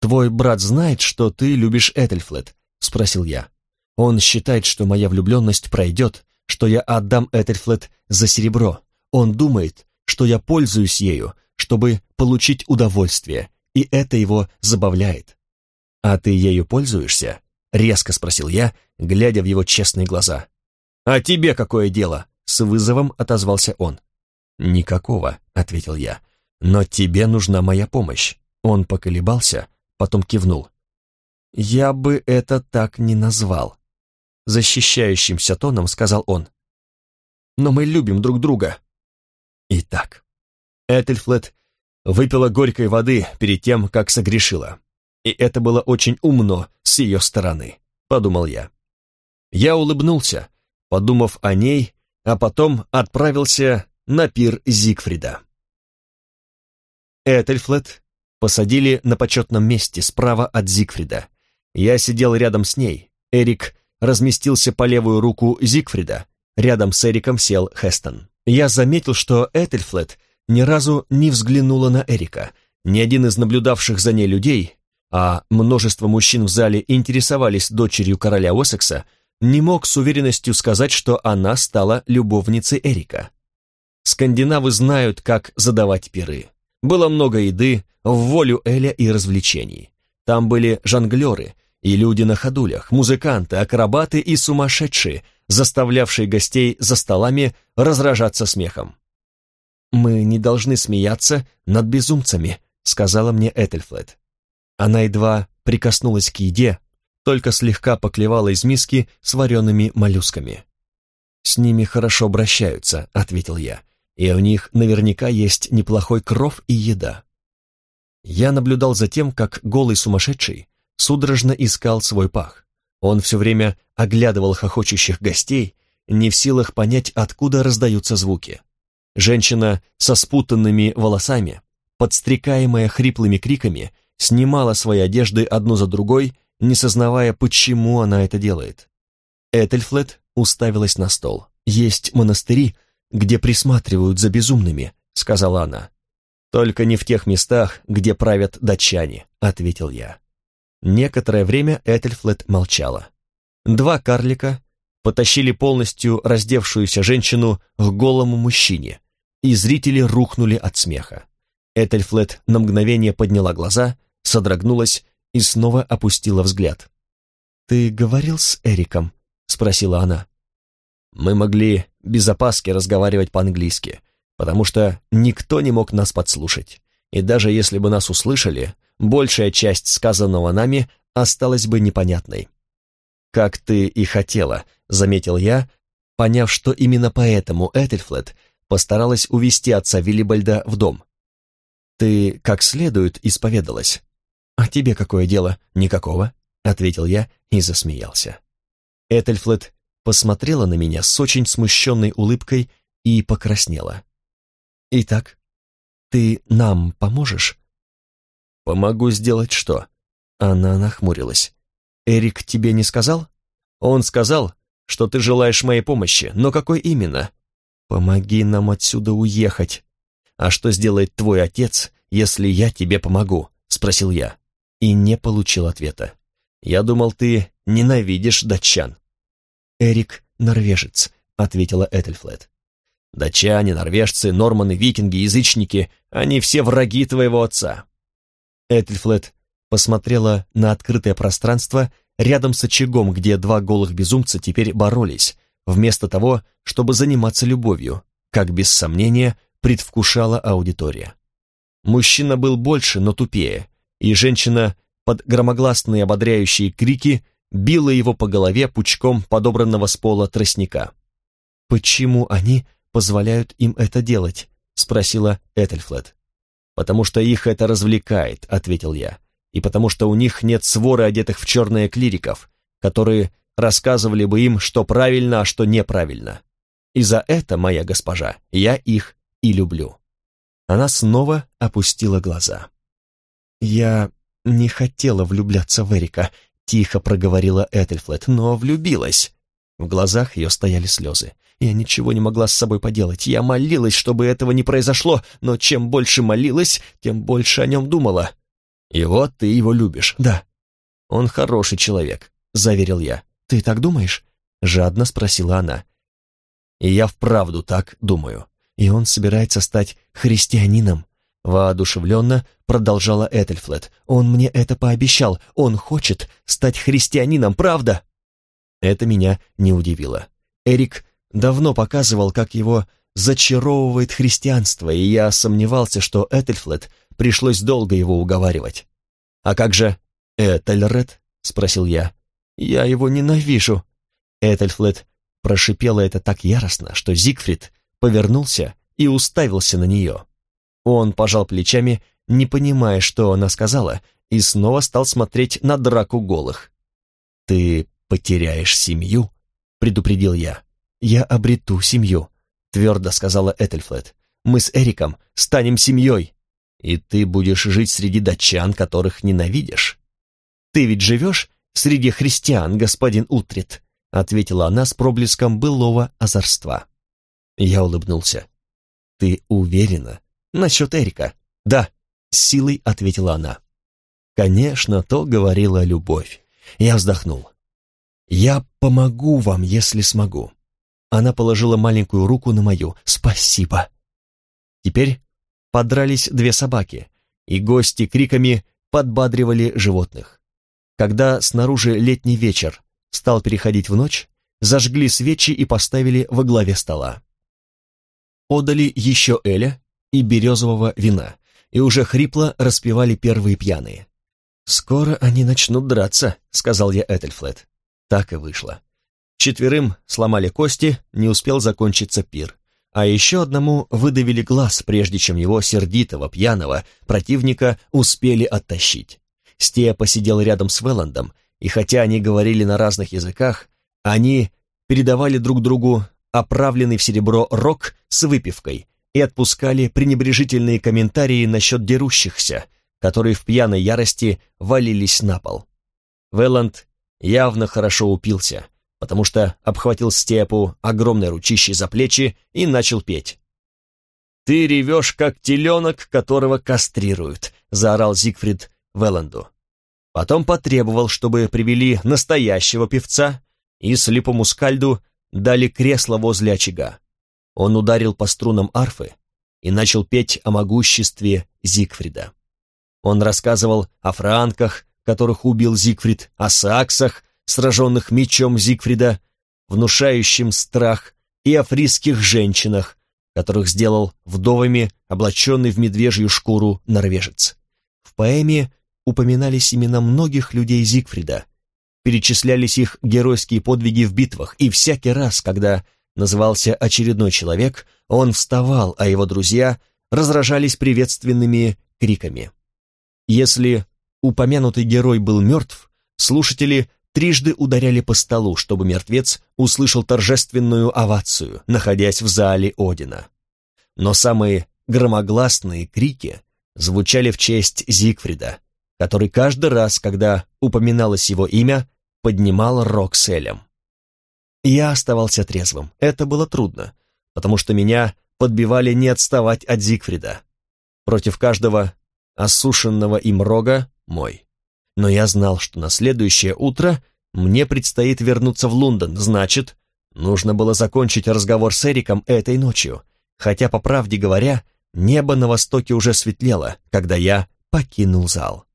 «Твой брат знает, что ты любишь Этельфлет?» — спросил я. «Он считает, что моя влюбленность пройдет, что я отдам Этельфлет за серебро. Он думает, что я пользуюсь ею, чтобы получить удовольствие, и это его забавляет». «А ты ею пользуешься?» — резко спросил я, глядя в его честные глаза. «А тебе какое дело?» — с вызовом отозвался он. «Никакого», — ответил я. «Но тебе нужна моя помощь». Он поколебался, потом кивнул. «Я бы это так не назвал», — защищающимся тоном сказал он. «Но мы любим друг друга». Итак, Этельфлет выпила горькой воды перед тем, как согрешила. И это было очень умно с ее стороны, подумал я. Я улыбнулся, подумав о ней, а потом отправился на пир Зигфрида. Этельфлет посадили на почетном месте справа от Зигфрида. Я сидел рядом с ней. Эрик разместился по левую руку Зигфрида. Рядом с Эриком сел Хестон. Я заметил, что Этельфлет ни разу не взглянула на Эрика. Ни один из наблюдавших за ней людей, а множество мужчин в зале интересовались дочерью короля Уэссекса, не мог с уверенностью сказать, что она стала любовницей Эрика. Скандинавы знают, как задавать пиры. Было много еды, в волю Эля и развлечений. Там были жонглеры и люди на ходулях, музыканты, акробаты и сумасшедшие, заставлявшие гостей за столами разражаться смехом. «Мы не должны смеяться над безумцами», — сказала мне Этельфлет. Она едва прикоснулась к еде, только слегка поклевала из миски с вареными моллюсками. «С ними хорошо обращаются», — ответил я, «и у них наверняка есть неплохой кров и еда». Я наблюдал за тем, как голый сумасшедший судорожно искал свой пах. Он все время оглядывал хохочущих гостей, не в силах понять, откуда раздаются звуки. Женщина со спутанными волосами, подстрекаемая хриплыми криками, снимала свои одежды одну за другой, не сознавая, почему она это делает. Этельфлет уставилась на стол. «Есть монастыри, где присматривают за безумными», — сказала она. «Только не в тех местах, где правят датчане», — ответил я. Некоторое время Этельфлет молчала. Два карлика потащили полностью раздевшуюся женщину к голому мужчине, и зрители рухнули от смеха. Этельфлет на мгновение подняла глаза, содрогнулась и снова опустила взгляд. «Ты говорил с Эриком?» — спросила она. Мы могли без опаски разговаривать по-английски, потому что никто не мог нас подслушать. И даже если бы нас услышали, большая часть сказанного нами осталась бы непонятной. «Как ты и хотела», — заметил я, поняв, что именно поэтому Этельфлет постаралась увести отца Виллибальда в дом. «Ты как следует исповедалась». «А тебе какое дело?» «Никакого», — ответил я и засмеялся. Этельфлет посмотрела на меня с очень смущенной улыбкой и покраснела. «Итак, ты нам поможешь?» «Помогу сделать что?» Она нахмурилась. «Эрик тебе не сказал?» «Он сказал, что ты желаешь моей помощи, но какой именно?» «Помоги нам отсюда уехать». «А что сделает твой отец, если я тебе помогу?» — спросил я. И не получил ответа. «Я думал, ты ненавидишь датчан». «Эрик — норвежец», — ответила Этельфлет. «Датчане, норвежцы, норманы, викинги, язычники — они все враги твоего отца». Этельфлет посмотрела на открытое пространство рядом с очагом, где два голых безумца теперь боролись, вместо того, чтобы заниматься любовью, как без сомнения предвкушала аудитория. Мужчина был больше, но тупее, и женщина под громогласные ободряющие крики била его по голове пучком подобранного с пола тростника. «Почему они позволяют им это делать?» — спросила Этельфлет. «Потому что их это развлекает», — ответил я, «и потому что у них нет своры одетых в черное клириков, которые рассказывали бы им, что правильно, а что неправильно. И за это, моя госпожа, я их и люблю». Она снова опустила глаза. «Я не хотела влюбляться в Эрика», Тихо проговорила Этельфлет, но влюбилась. В глазах ее стояли слезы. Я ничего не могла с собой поделать. Я молилась, чтобы этого не произошло, но чем больше молилась, тем больше о нем думала. И вот ты его любишь. Да. Он хороший человек, заверил я. Ты так думаешь? Жадно спросила она. И я вправду так думаю. И он собирается стать христианином. Воодушевленно продолжала Этельфлет. «Он мне это пообещал. Он хочет стать христианином, правда?» Это меня не удивило. Эрик давно показывал, как его зачаровывает христианство, и я сомневался, что Этельфлет пришлось долго его уговаривать. «А как же Этельред?» — спросил я. «Я его ненавижу». Этельфлет прошипела это так яростно, что Зигфрид повернулся и уставился на нее. Он пожал плечами не понимая, что она сказала, и снова стал смотреть на драку голых. «Ты потеряешь семью?» — предупредил я. «Я обрету семью», — твердо сказала Этельфлет. «Мы с Эриком станем семьей, и ты будешь жить среди датчан, которых ненавидишь». «Ты ведь живешь среди христиан, господин Утрит», — ответила она с проблеском былого озорства. Я улыбнулся. «Ты уверена насчет Эрика?» «Да», с силой ответила она. Конечно, то говорила любовь. Я вздохнул. «Я помогу вам, если смогу». Она положила маленькую руку на мою. «Спасибо». Теперь подрались две собаки, и гости криками подбадривали животных. Когда снаружи летний вечер стал переходить в ночь, зажгли свечи и поставили во главе стола. подали еще эля и березового вина, и уже хрипло распевали первые пьяные. «Скоро они начнут драться», — сказал я Этельфлет. Так и вышло. Четверым сломали кости, не успел закончиться пир. А еще одному выдавили глаз, прежде чем его сердитого, пьяного противника успели оттащить. Стея посидел рядом с Велландом, и хотя они говорили на разных языках, они передавали друг другу оправленный в серебро рог с выпивкой и отпускали пренебрежительные комментарии насчет дерущихся, которые в пьяной ярости валились на пол. Велланд явно хорошо упился, потому что обхватил степу огромной ручищей за плечи и начал петь. «Ты ревешь, как теленок, которого кастрируют», — заорал Зигфрид Велланду. Потом потребовал, чтобы привели настоящего певца, и слепому скальду дали кресло возле очага. Он ударил по струнам арфы и начал петь о могуществе Зигфрида. Он рассказывал о франках, которых убил Зигфрид, о саксах, сраженных мечом Зигфрида, внушающим страх, и о фрисских женщинах, которых сделал вдовами, облаченный в медвежью шкуру норвежец. В поэме упоминались имена многих людей Зигфрида, перечислялись их геройские подвиги в битвах, и всякий раз, когда назывался очередной человек, он вставал, а его друзья разражались приветственными криками. Если упомянутый герой был мертв, слушатели трижды ударяли по столу, чтобы мертвец услышал торжественную овацию, находясь в зале Одина. Но самые громогласные крики звучали в честь Зигфрида, который каждый раз, когда упоминалось его имя, поднимал рог с Элем. Я оставался трезвым. Это было трудно, потому что меня подбивали не отставать от Зигфрида. Против каждого осушенного им рога мой. Но я знал, что на следующее утро мне предстоит вернуться в Лондон, значит, нужно было закончить разговор с Эриком этой ночью, хотя, по правде говоря, небо на востоке уже светлело, когда я покинул зал.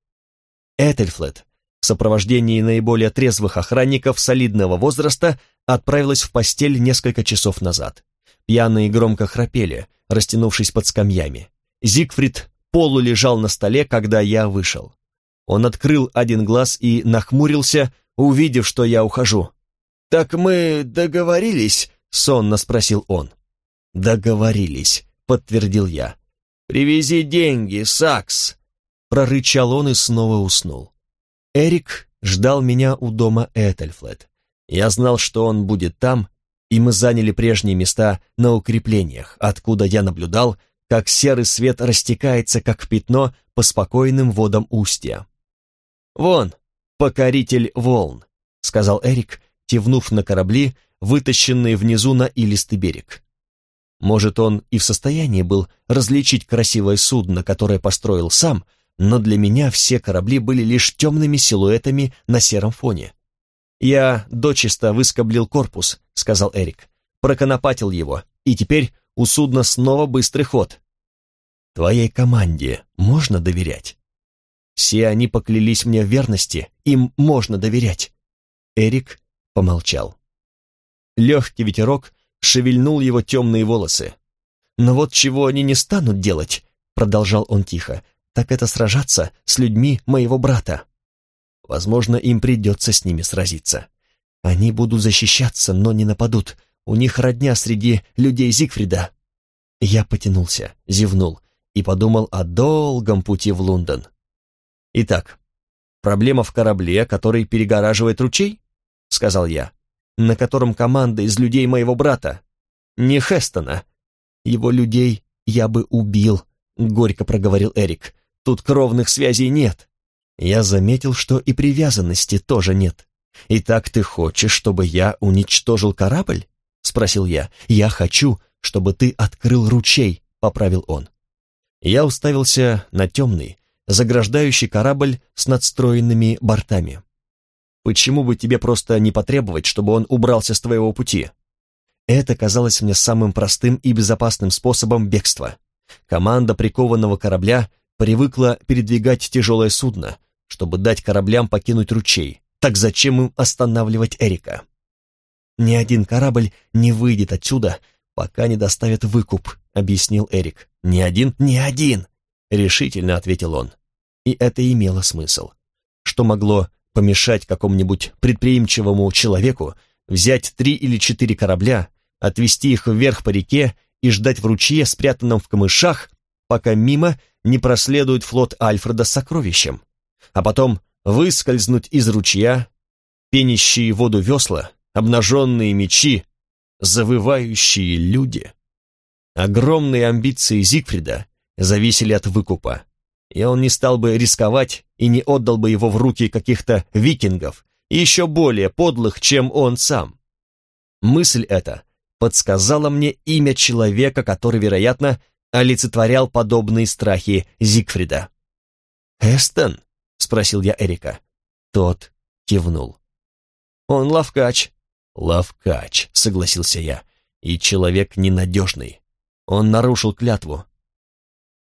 Этельфлет в сопровождении наиболее трезвых охранников солидного возраста отправилась в постель несколько часов назад. Пьяные громко храпели, растянувшись под скамьями. Зигфрид полулежал на столе, когда я вышел. Он открыл один глаз и нахмурился, увидев, что я ухожу. «Так мы договорились?» — сонно спросил он. «Договорились», — подтвердил я. «Привези деньги, Сакс!» Прорычал он и снова уснул. Эрик ждал меня у дома Этельфлет. Я знал, что он будет там, и мы заняли прежние места на укреплениях, откуда я наблюдал, как серый свет растекается, как пятно, по спокойным водам устья. «Вон, покоритель волн», — сказал Эрик, кивнув на корабли, вытащенные внизу на илистый берег. Может, он и в состоянии был различить красивое судно, которое построил сам, но для меня все корабли были лишь темными силуэтами на сером фоне. «Я дочисто выскоблил корпус», — сказал Эрик, проконопатил его, и теперь у судна снова быстрый ход. «Твоей команде можно доверять?» Все они поклялись мне в верности, им можно доверять. Эрик помолчал. Легкий ветерок шевельнул его темные волосы. «Но вот чего они не станут делать», — продолжал он тихо, «так это сражаться с людьми моего брата. Возможно, им придется с ними сразиться. Они будут защищаться, но не нападут. У них родня среди людей Зигфрида». Я потянулся, зевнул и подумал о долгом пути в Лондон. «Итак, проблема в корабле, который перегораживает ручей?» — сказал я, «на котором команда из людей моего брата, не Хестона. Его людей я бы убил», — горько проговорил Эрик. «Тут кровных связей нет». Я заметил, что и привязанности тоже нет. «Итак, ты хочешь, чтобы я уничтожил корабль?» — спросил я. «Я хочу, чтобы ты открыл ручей», — поправил он. Я уставился на темный, заграждающий корабль с надстроенными бортами. Почему бы тебе просто не потребовать, чтобы он убрался с твоего пути? Это казалось мне самым простым и безопасным способом бегства. Команда прикованного корабля привыкла передвигать тяжелое судно, чтобы дать кораблям покинуть ручей. Так зачем им останавливать Эрика? Ни один корабль не выйдет отсюда, «Пока не доставят выкуп», — объяснил Эрик. «Не один?» «Не один!» — решительно ответил он. И это имело смысл. Что могло помешать какому-нибудь предприимчивому человеку взять три или четыре корабля, отвезти их вверх по реке и ждать в ручье, спрятанном в камышах, пока мимо не проследует флот Альфреда с сокровищем, а потом выскользнуть из ручья, пенящие воду весла, обнаженные мечи, завывающие люди. Огромные амбиции Зигфрида зависели от выкупа, и он не стал бы рисковать и не отдал бы его в руки каких-то викингов, еще более подлых, чем он сам. Мысль эта подсказала мне имя человека, который, вероятно, олицетворял подобные страхи Зигфрида. «Эстон?» — спросил я Эрика. Тот кивнул. «Он ловкач». «Ловкач», — согласился я, — «и человек ненадежный. Он нарушил клятву».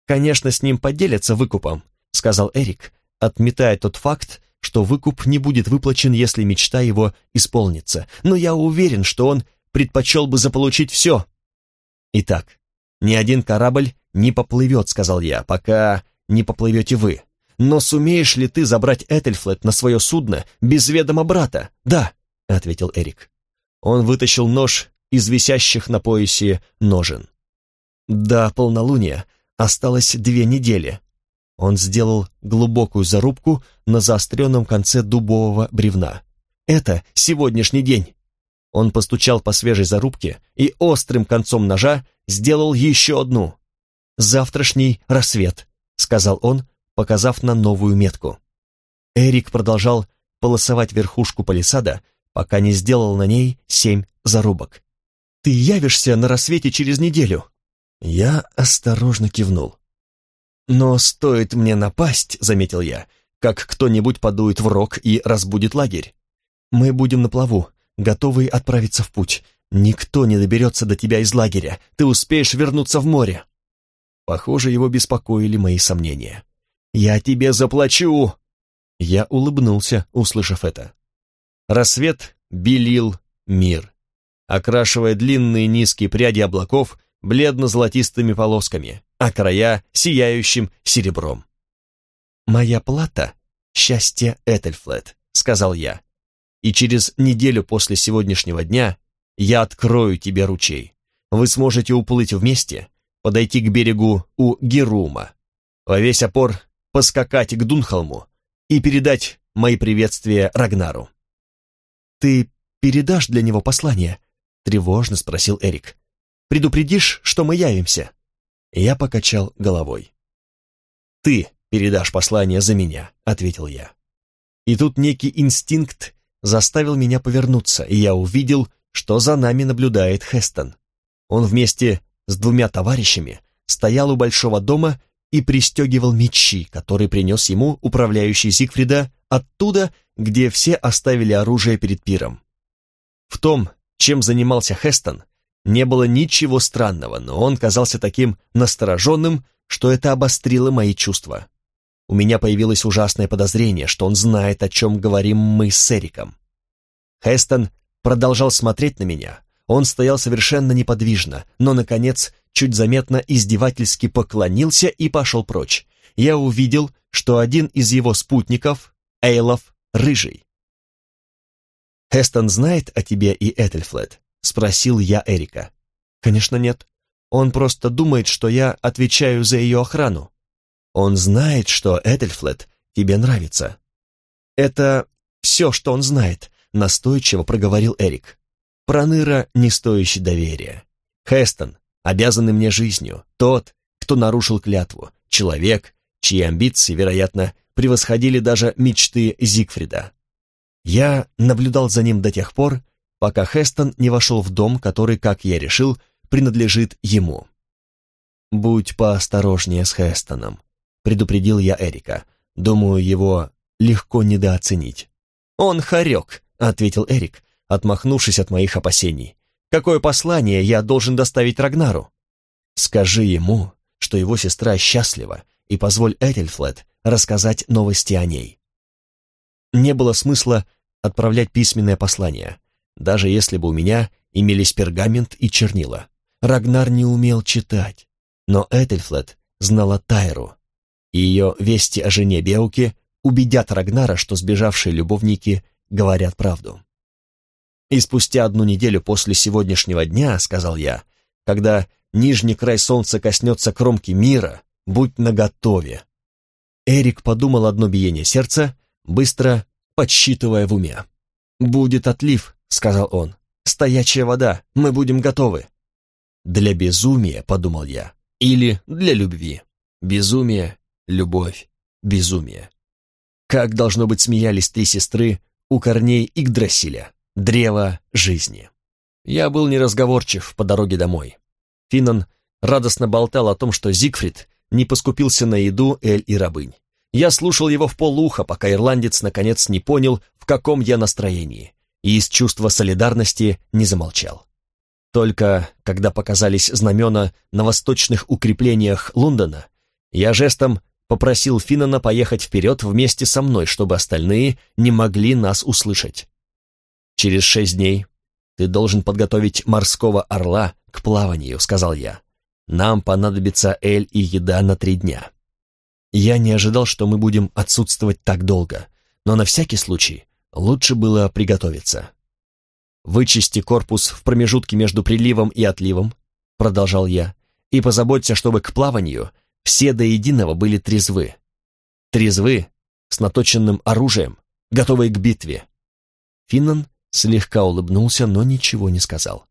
«Конечно, с ним поделятся выкупом», — сказал Эрик, отметая тот факт, что выкуп не будет выплачен, если мечта его исполнится, но я уверен, что он предпочел бы заполучить все. Итак, ни один корабль не поплывет, сказал я, пока не поплывете вы. Но сумеешь ли ты забрать Этельфлет на свое судно без ведома брата? Да, ответил Эрик. Он вытащил нож из висящих на поясе ножен. До полнолуния осталось две недели. Он сделал глубокую зарубку на заостренном конце дубового бревна. Это сегодняшний день. Он постучал по свежей зарубке и острым концом ножа сделал еще одну. «Завтрашний рассвет», — сказал он, показав на новую метку. Эрик продолжал полосовать верхушку палисада, пока не сделал на ней семь зарубок. «Ты явишься на рассвете через неделю?» Я осторожно кивнул. «Но стоит мне напасть», — заметил я, «как кто-нибудь подует в рог и разбудит лагерь. Мы будем на плаву, готовые отправиться в путь. Никто не доберется до тебя из лагеря, ты успеешь вернуться в море». Похоже, его беспокоили мои сомнения. «Я тебе заплачу!» Я улыбнулся, услышав это. Рассвет белил мир, окрашивая длинные низкие пряди облаков бледно-золотистыми полосками, а края сияющим серебром. «Моя плата — счастье Этельфлет», — сказал я, «и через неделю после сегодняшнего дня я открою тебе ручей. Вы сможете уплыть вместе, подойти к берегу у Герума, во весь опор поскакать к Дунхолму и передать мои приветствия Рагнару». «Ты передашь для него послание?» — тревожно спросил Эрик. «Предупредишь, что мы явимся?» Я покачал головой. «Ты передашь послание за меня», — ответил я. И тут некий инстинкт заставил меня повернуться, и я увидел, что за нами наблюдает Хестон. Он вместе с двумя товарищами стоял у большого дома и пристегивал мечи, которые принес ему управляющий Зигфрида оттуда, где все оставили оружие перед пиром. В том, чем занимался Хестон, не было ничего странного, но он казался таким настороженным, что это обострило мои чувства. У меня появилось ужасное подозрение, что он знает, о чем говорим мы с Эриком. Хестон продолжал смотреть на меня. Он стоял совершенно неподвижно, но, наконец, чуть заметно издевательски поклонился и пошел прочь. Я увидел, что один из его спутников, Эйлов, рыжий. «Хестон знает о тебе и Этельфлет?» Спросил я Эрика. Конечно, нет. Он просто думает, что я отвечаю за ее охрану. Он знает, что Этельфлет тебе нравится. Это все, что он знает, настойчиво проговорил Эрик. Проныра, не стоящий доверия. Хестон, обязанный мне жизнью, тот, кто нарушил клятву, человек, чьи амбиции, вероятно, превосходили даже мечты Зигфрида. Я наблюдал за ним до тех пор, пока Хестон не вошел в дом, который, как я решил, принадлежит ему. «Будь поосторожнее с Хестоном», — предупредил я Эрика. «Думаю, его легко недооценить». «Он хорек», — ответил Эрик, отмахнувшись от моих опасений. «Какое послание я должен доставить Рагнару?» «Скажи ему, что его сестра счастлива, и позволь Этельфлет рассказать новости о ней». Не было смысла отправлять письменное послание даже если бы у меня имелись пергамент и чернила. Рагнар не умел читать, но Этельфлет знала Тайру, и ее вести о жене Беуки убедят Рагнара, что сбежавшие любовники говорят правду. И спустя одну неделю после сегодняшнего дня, сказал я, когда нижний край солнца коснется кромки мира, будь наготове. Эрик подумал одно биение сердца, быстро подсчитывая в уме. «Будет отлив», — сказал он. «Стоячая вода, мы будем готовы». «Для безумия», — подумал я, — «или для любви». Безумие, любовь, безумие. Как, должно быть, смеялись три сестры у корней Игдрасиля, древа жизни. Я был неразговорчив по дороге домой. Финнан радостно болтал о том, что Зигфрид не поскупился на еду, эль и рабынь. Я слушал его в полуха, пока ирландец наконец не понял, в каком я настроении, и из чувства солидарности не замолчал. Только когда показались знамена на восточных укреплениях Лондона, я жестом попросил Финнана поехать вперед вместе со мной, чтобы остальные не могли нас услышать. «Через шесть дней ты должен подготовить морского орла к плаванию», — сказал я. «Нам понадобится эль и еда на три дня». Я не ожидал, что мы будем отсутствовать так долго, но на всякий случай лучше было приготовиться. «Вычисти корпус в промежутке между приливом и отливом», — продолжал я, «и позаботься, чтобы к плаванию все до единого были трезвы. Трезвы, с наточенным оружием, готовые к битве». Финнан слегка улыбнулся, но ничего не сказал.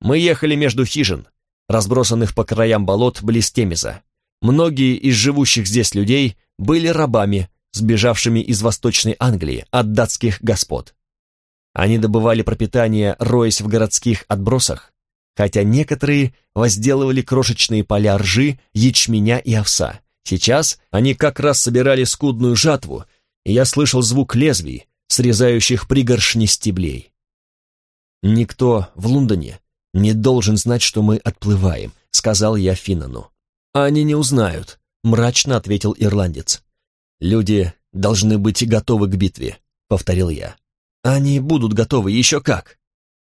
Мы ехали между хижин, разбросанных по краям болот близ Темеза. Многие из живущих здесь людей были рабами, сбежавшими из Восточной Англии от датских господ. Они добывали пропитание, роясь в городских отбросах, хотя некоторые возделывали крошечные поля ржи, ячменя и овса. Сейчас они как раз собирали скудную жатву, и я слышал звук лезвий, срезающих пригоршни стеблей. Никто в Лондоне не должен знать, что мы отплываем», — сказал я Финнану. «Они не узнают», — мрачно ответил ирландец. «Люди должны быть готовы к битве», — повторил я. «Они будут готовы, еще как».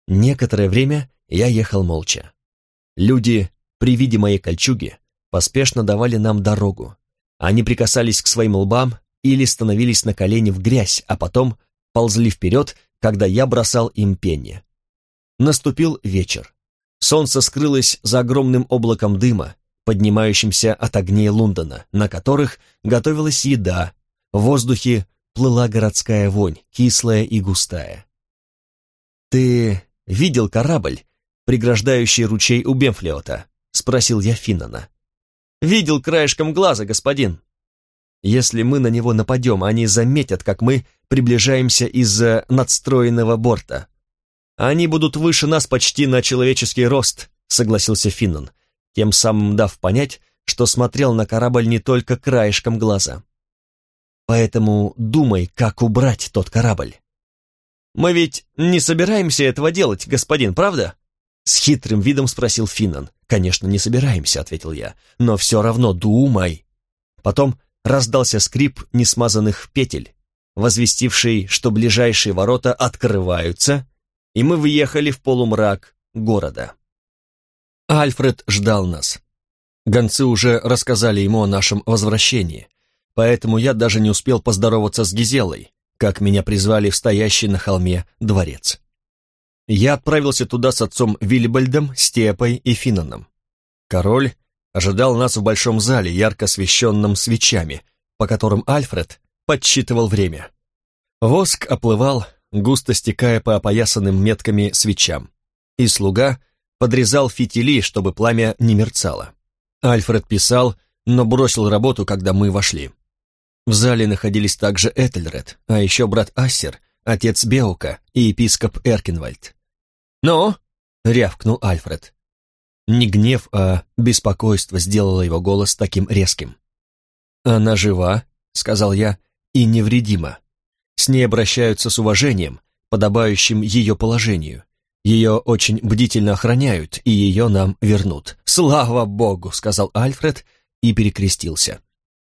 Некоторое время я ехал молча. Люди при виде моей кольчуги поспешно давали нам дорогу. Они прикасались к своим лбам или становились на колени в грязь, а потом ползли вперед, когда я бросал им пенни. Наступил вечер. Солнце скрылось за огромным облаком дыма, поднимающимся от огней Лондона, на которых готовилась еда, в воздухе плыла городская вонь, кислая и густая. «Ты видел корабль, преграждающий ручей у Бемфлиота?» — спросил я Финнана. «Видел краешком глаза, господин». «Если мы на него нападем, они заметят, как мы приближаемся из-за надстроенного борта. Они будут выше нас почти на человеческий рост, согласился Финнан, тем самым дав понять, что смотрел на корабль не только краешком глаза. Поэтому думай, как убрать тот корабль. Мы ведь не собираемся этого делать, господин, правда? С хитрым видом спросил Финнан. Конечно, не собираемся, ответил я, но все равно думай. Потом раздался скрип несмазанных петель, возвестивший, что ближайшие ворота открываются, и мы въехали в полумрак города. Альфред ждал нас. Гонцы уже рассказали ему о нашем возвращении, поэтому я даже не успел поздороваться с Гизелой, как меня призвали в стоящий на холме дворец. Я отправился туда с отцом Вильбальдом, Степой и Финаном. Король ожидал нас в большом зале, ярко освещенном свечами, по которым Альфред подсчитывал время. Воск оплывал густо стекая по опоясанным метками свечам, и слуга подрезал фитили, чтобы пламя не мерцало. Альфред писал, но бросил работу, когда мы вошли. В зале находились также Этельред, а еще брат Ассер, отец Беука и епископ Эркинвальд. «Ну?» — рявкнул Альфред. Не гнев, а беспокойство сделало его голос таким резким. «Она жива», — сказал я, — «и невредима. С ней обращаются с уважением, подобающим ее положению. Ее очень бдительно охраняют, и ее нам вернут. «Слава Богу!» — сказал Альфред и перекрестился.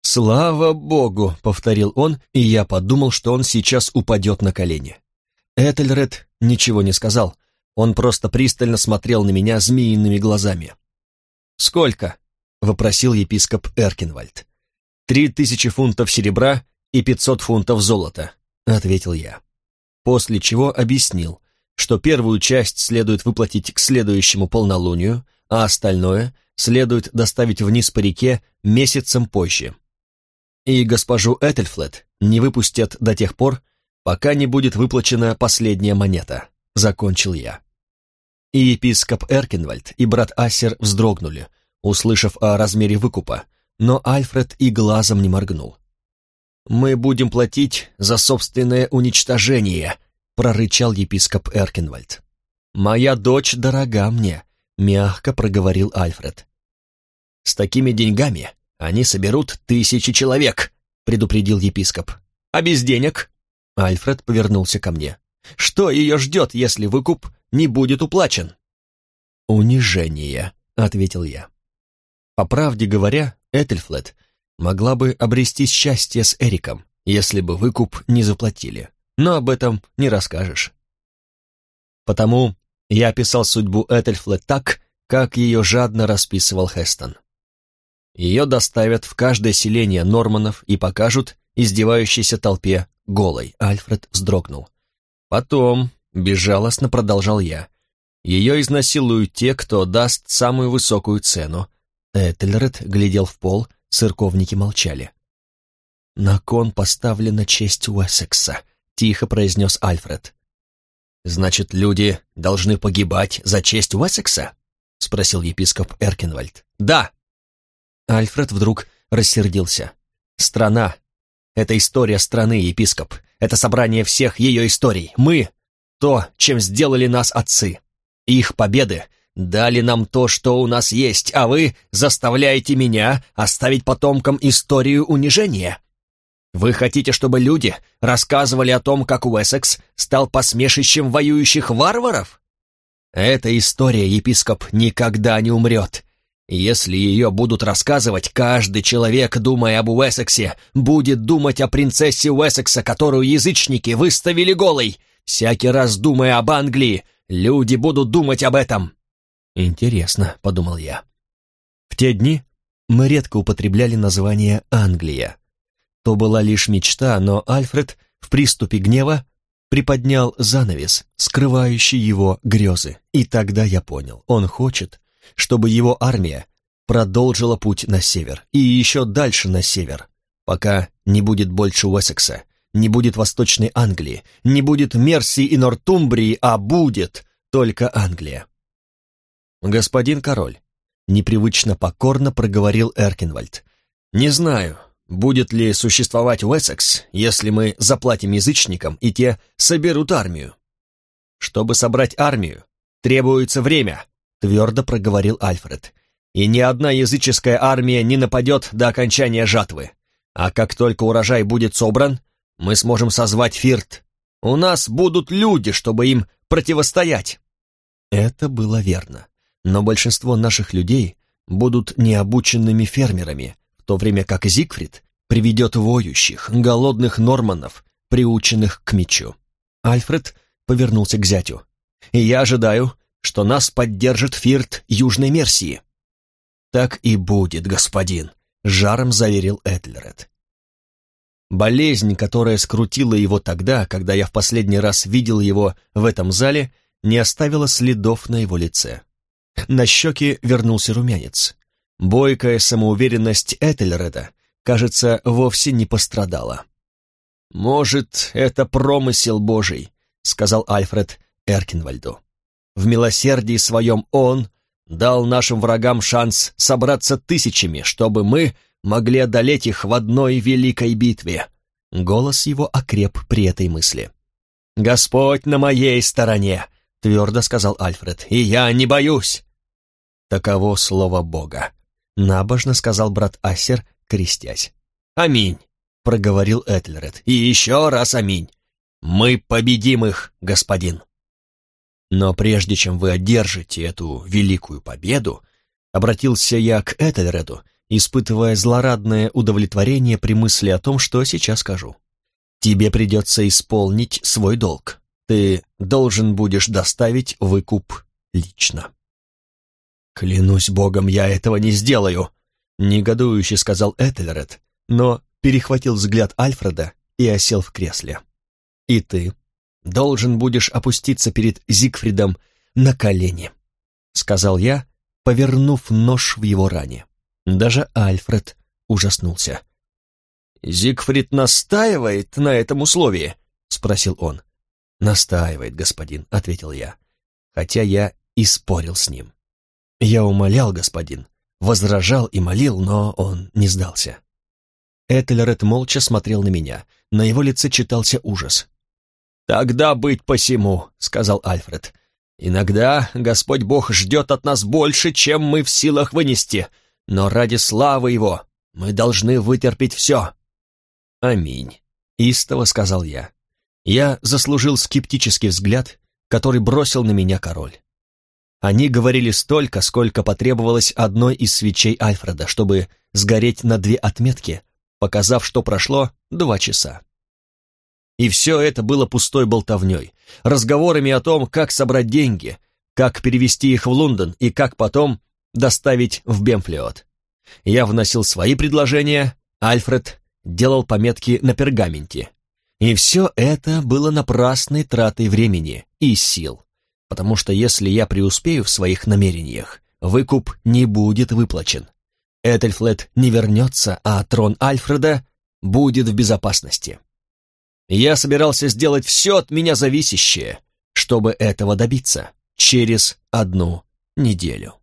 «Слава Богу!» — повторил он, и я подумал, что он сейчас упадет на колени. Этельред ничего не сказал, Он просто пристально смотрел на меня змеиными глазами. «Сколько?» — вопросил епископ Эркинвальд. «Три тысячи фунтов серебра и пятьсот фунтов золота», — ответил я. После чего объяснил, что первую часть следует выплатить к следующему полнолунию, а остальное следует доставить вниз по реке месяцем позже. И госпожу Этельфлет не выпустят до тех пор, пока не будет выплачена последняя монета, закончил я. И епископ Эркинвальд, и брат Ассер вздрогнули, услышав о размере выкупа, но Альфред и глазом не моргнул. «Мы будем платить за собственное уничтожение», — прорычал епископ Эркинвальд. «Моя дочь дорога мне», — мягко проговорил Альфред. «С такими деньгами они соберут тысячи человек», — предупредил епископ. «А без денег?» Альфред повернулся ко мне. «Что ее ждет, если выкуп не будет уплачен?» «Унижение», — ответил я. По правде говоря, Этельфлет могла бы обрести счастье с Эриком, если бы выкуп не заплатили, но об этом не расскажешь. Потому я описал судьбу Этельфлет так, как ее жадно расписывал Хестон. Ее доставят в каждое селение Норманов и покажут издевающейся толпе голой. Альфред вздрогнул. Потом, безжалостно продолжал я, ее изнасилуют те, кто даст самую высокую цену. Этельред глядел в пол, церковники молчали. «На кон поставлена честь Уэссекса», — тихо произнес Альфред. «Значит, люди должны погибать за честь Уэссекса?» — спросил епископ Эркинвальд. «Да!» Альфред вдруг рассердился. «Страна. Это история страны, епископ. Это собрание всех ее историй. Мы — то, чем сделали нас отцы. Их победы дали нам то, что у нас есть, а вы заставляете меня оставить потомкам историю унижения. Вы хотите, чтобы люди рассказывали о том, как Уэссекс стал посмешищем воюющих варваров? Эта история, епископ, никогда не умрет. Если ее будут рассказывать, каждый человек, думая об Уэссексе, будет думать о принцессе Уэссекса, которую язычники выставили голой. Всякий раз думая об Англии, люди будут думать об этом. Интересно, подумал я. В те дни мы редко употребляли название Англия. То была лишь мечта, но Альфред в приступе гнева приподнял занавес, скрывающий его грезы. И тогда я понял, он хочет, чтобы его армия продолжила путь на север и еще дальше на север, пока не будет больше Уэссекса, не будет Восточной Англии, не будет Мерсии и Нортумбрии, а будет только Англия. «Господин король», — непривычно покорно проговорил Эркинвальд, — «не знаю, будет ли существовать Уэссекс, если мы заплатим язычникам, и те соберут армию. Чтобы собрать армию, требуется время, твердо проговорил Альфред. «И ни одна языческая армия не нападет до окончания жатвы. А как только урожай будет собран, мы сможем созвать Фирт. У нас будут люди, чтобы им противостоять». Это было верно. Но большинство наших людей будут необученными фермерами, в то время как Зигфрид приведет воющих, голодных норманов, приученных к мечу. Альфред повернулся к зятю. «И я ожидаю, что нас поддержит Фирт Южной Мерсии». «Так и будет, господин», — жаром заверил Этлерет. Болезнь, которая скрутила его тогда, когда я в последний раз видел его в этом зале, не оставила следов на его лице. На щеке вернулся румянец. Бойкая самоуверенность Этельреда, кажется, вовсе не пострадала. «Может, это промысел Божий», — сказал Альфред Эркинвальду. В милосердии своем Он дал нашим врагам шанс собраться тысячами, чтобы мы могли одолеть их в одной великой битве. Голос его окреп при этой мысли. «Господь на моей стороне», — твердо сказал Альфред, — «и я не боюсь». Таково слово Бога, — набожно сказал брат Ассер, крестясь. «Аминь», — проговорил Этлерет, — «и еще раз аминь. Мы победим их, господин». Но прежде чем вы одержите эту великую победу, обратился я к Этельреду, испытывая злорадное удовлетворение при мысли о том, что сейчас скажу. Тебе придется исполнить свой долг. ты должен будешь доставить выкуп лично. «Клянусь богом, я этого не сделаю», — негодующе сказал Этельред, но перехватил взгляд Альфреда и осел в кресле. «И ты должен будешь опуститься перед Зигфридом на колени», — сказал я, повернув нож в его ране. Даже Альфред ужаснулся. «Зигфрид настаивает на этом условии?» — спросил он. «Настаивает, господин», — ответил я, хотя я и спорил с ним. Я умолял, господин, возражал и молил, но он не сдался. Этельред молча смотрел на меня, на его лице читался ужас. «Тогда быть посему», — сказал Альфред. «Иногда Господь Бог ждет от нас больше, чем мы в силах вынести, но ради славы Его мы должны вытерпеть все». «Аминь», — истово сказал я. Я заслужил скептический взгляд, который бросил на меня король. Они говорили столько, сколько потребовалось одной из свечей Альфреда, чтобы сгореть на две отметки, показав, что прошло два часа. И все это было пустой болтовней, разговорами о том, как собрать деньги, как перевести их в Лондон и как потом доставить в Бемфлиот. Я вносил свои предложения, Альфред делал пометки на пергаменте. И все это было напрасной тратой времени и сил, потому что если я преуспею в своих намерениях, выкуп не будет выплачен. Этельфлет не вернется, а трон Альфреда будет в безопасности. Я собирался сделать все от меня зависящее, чтобы этого добиться через одну неделю.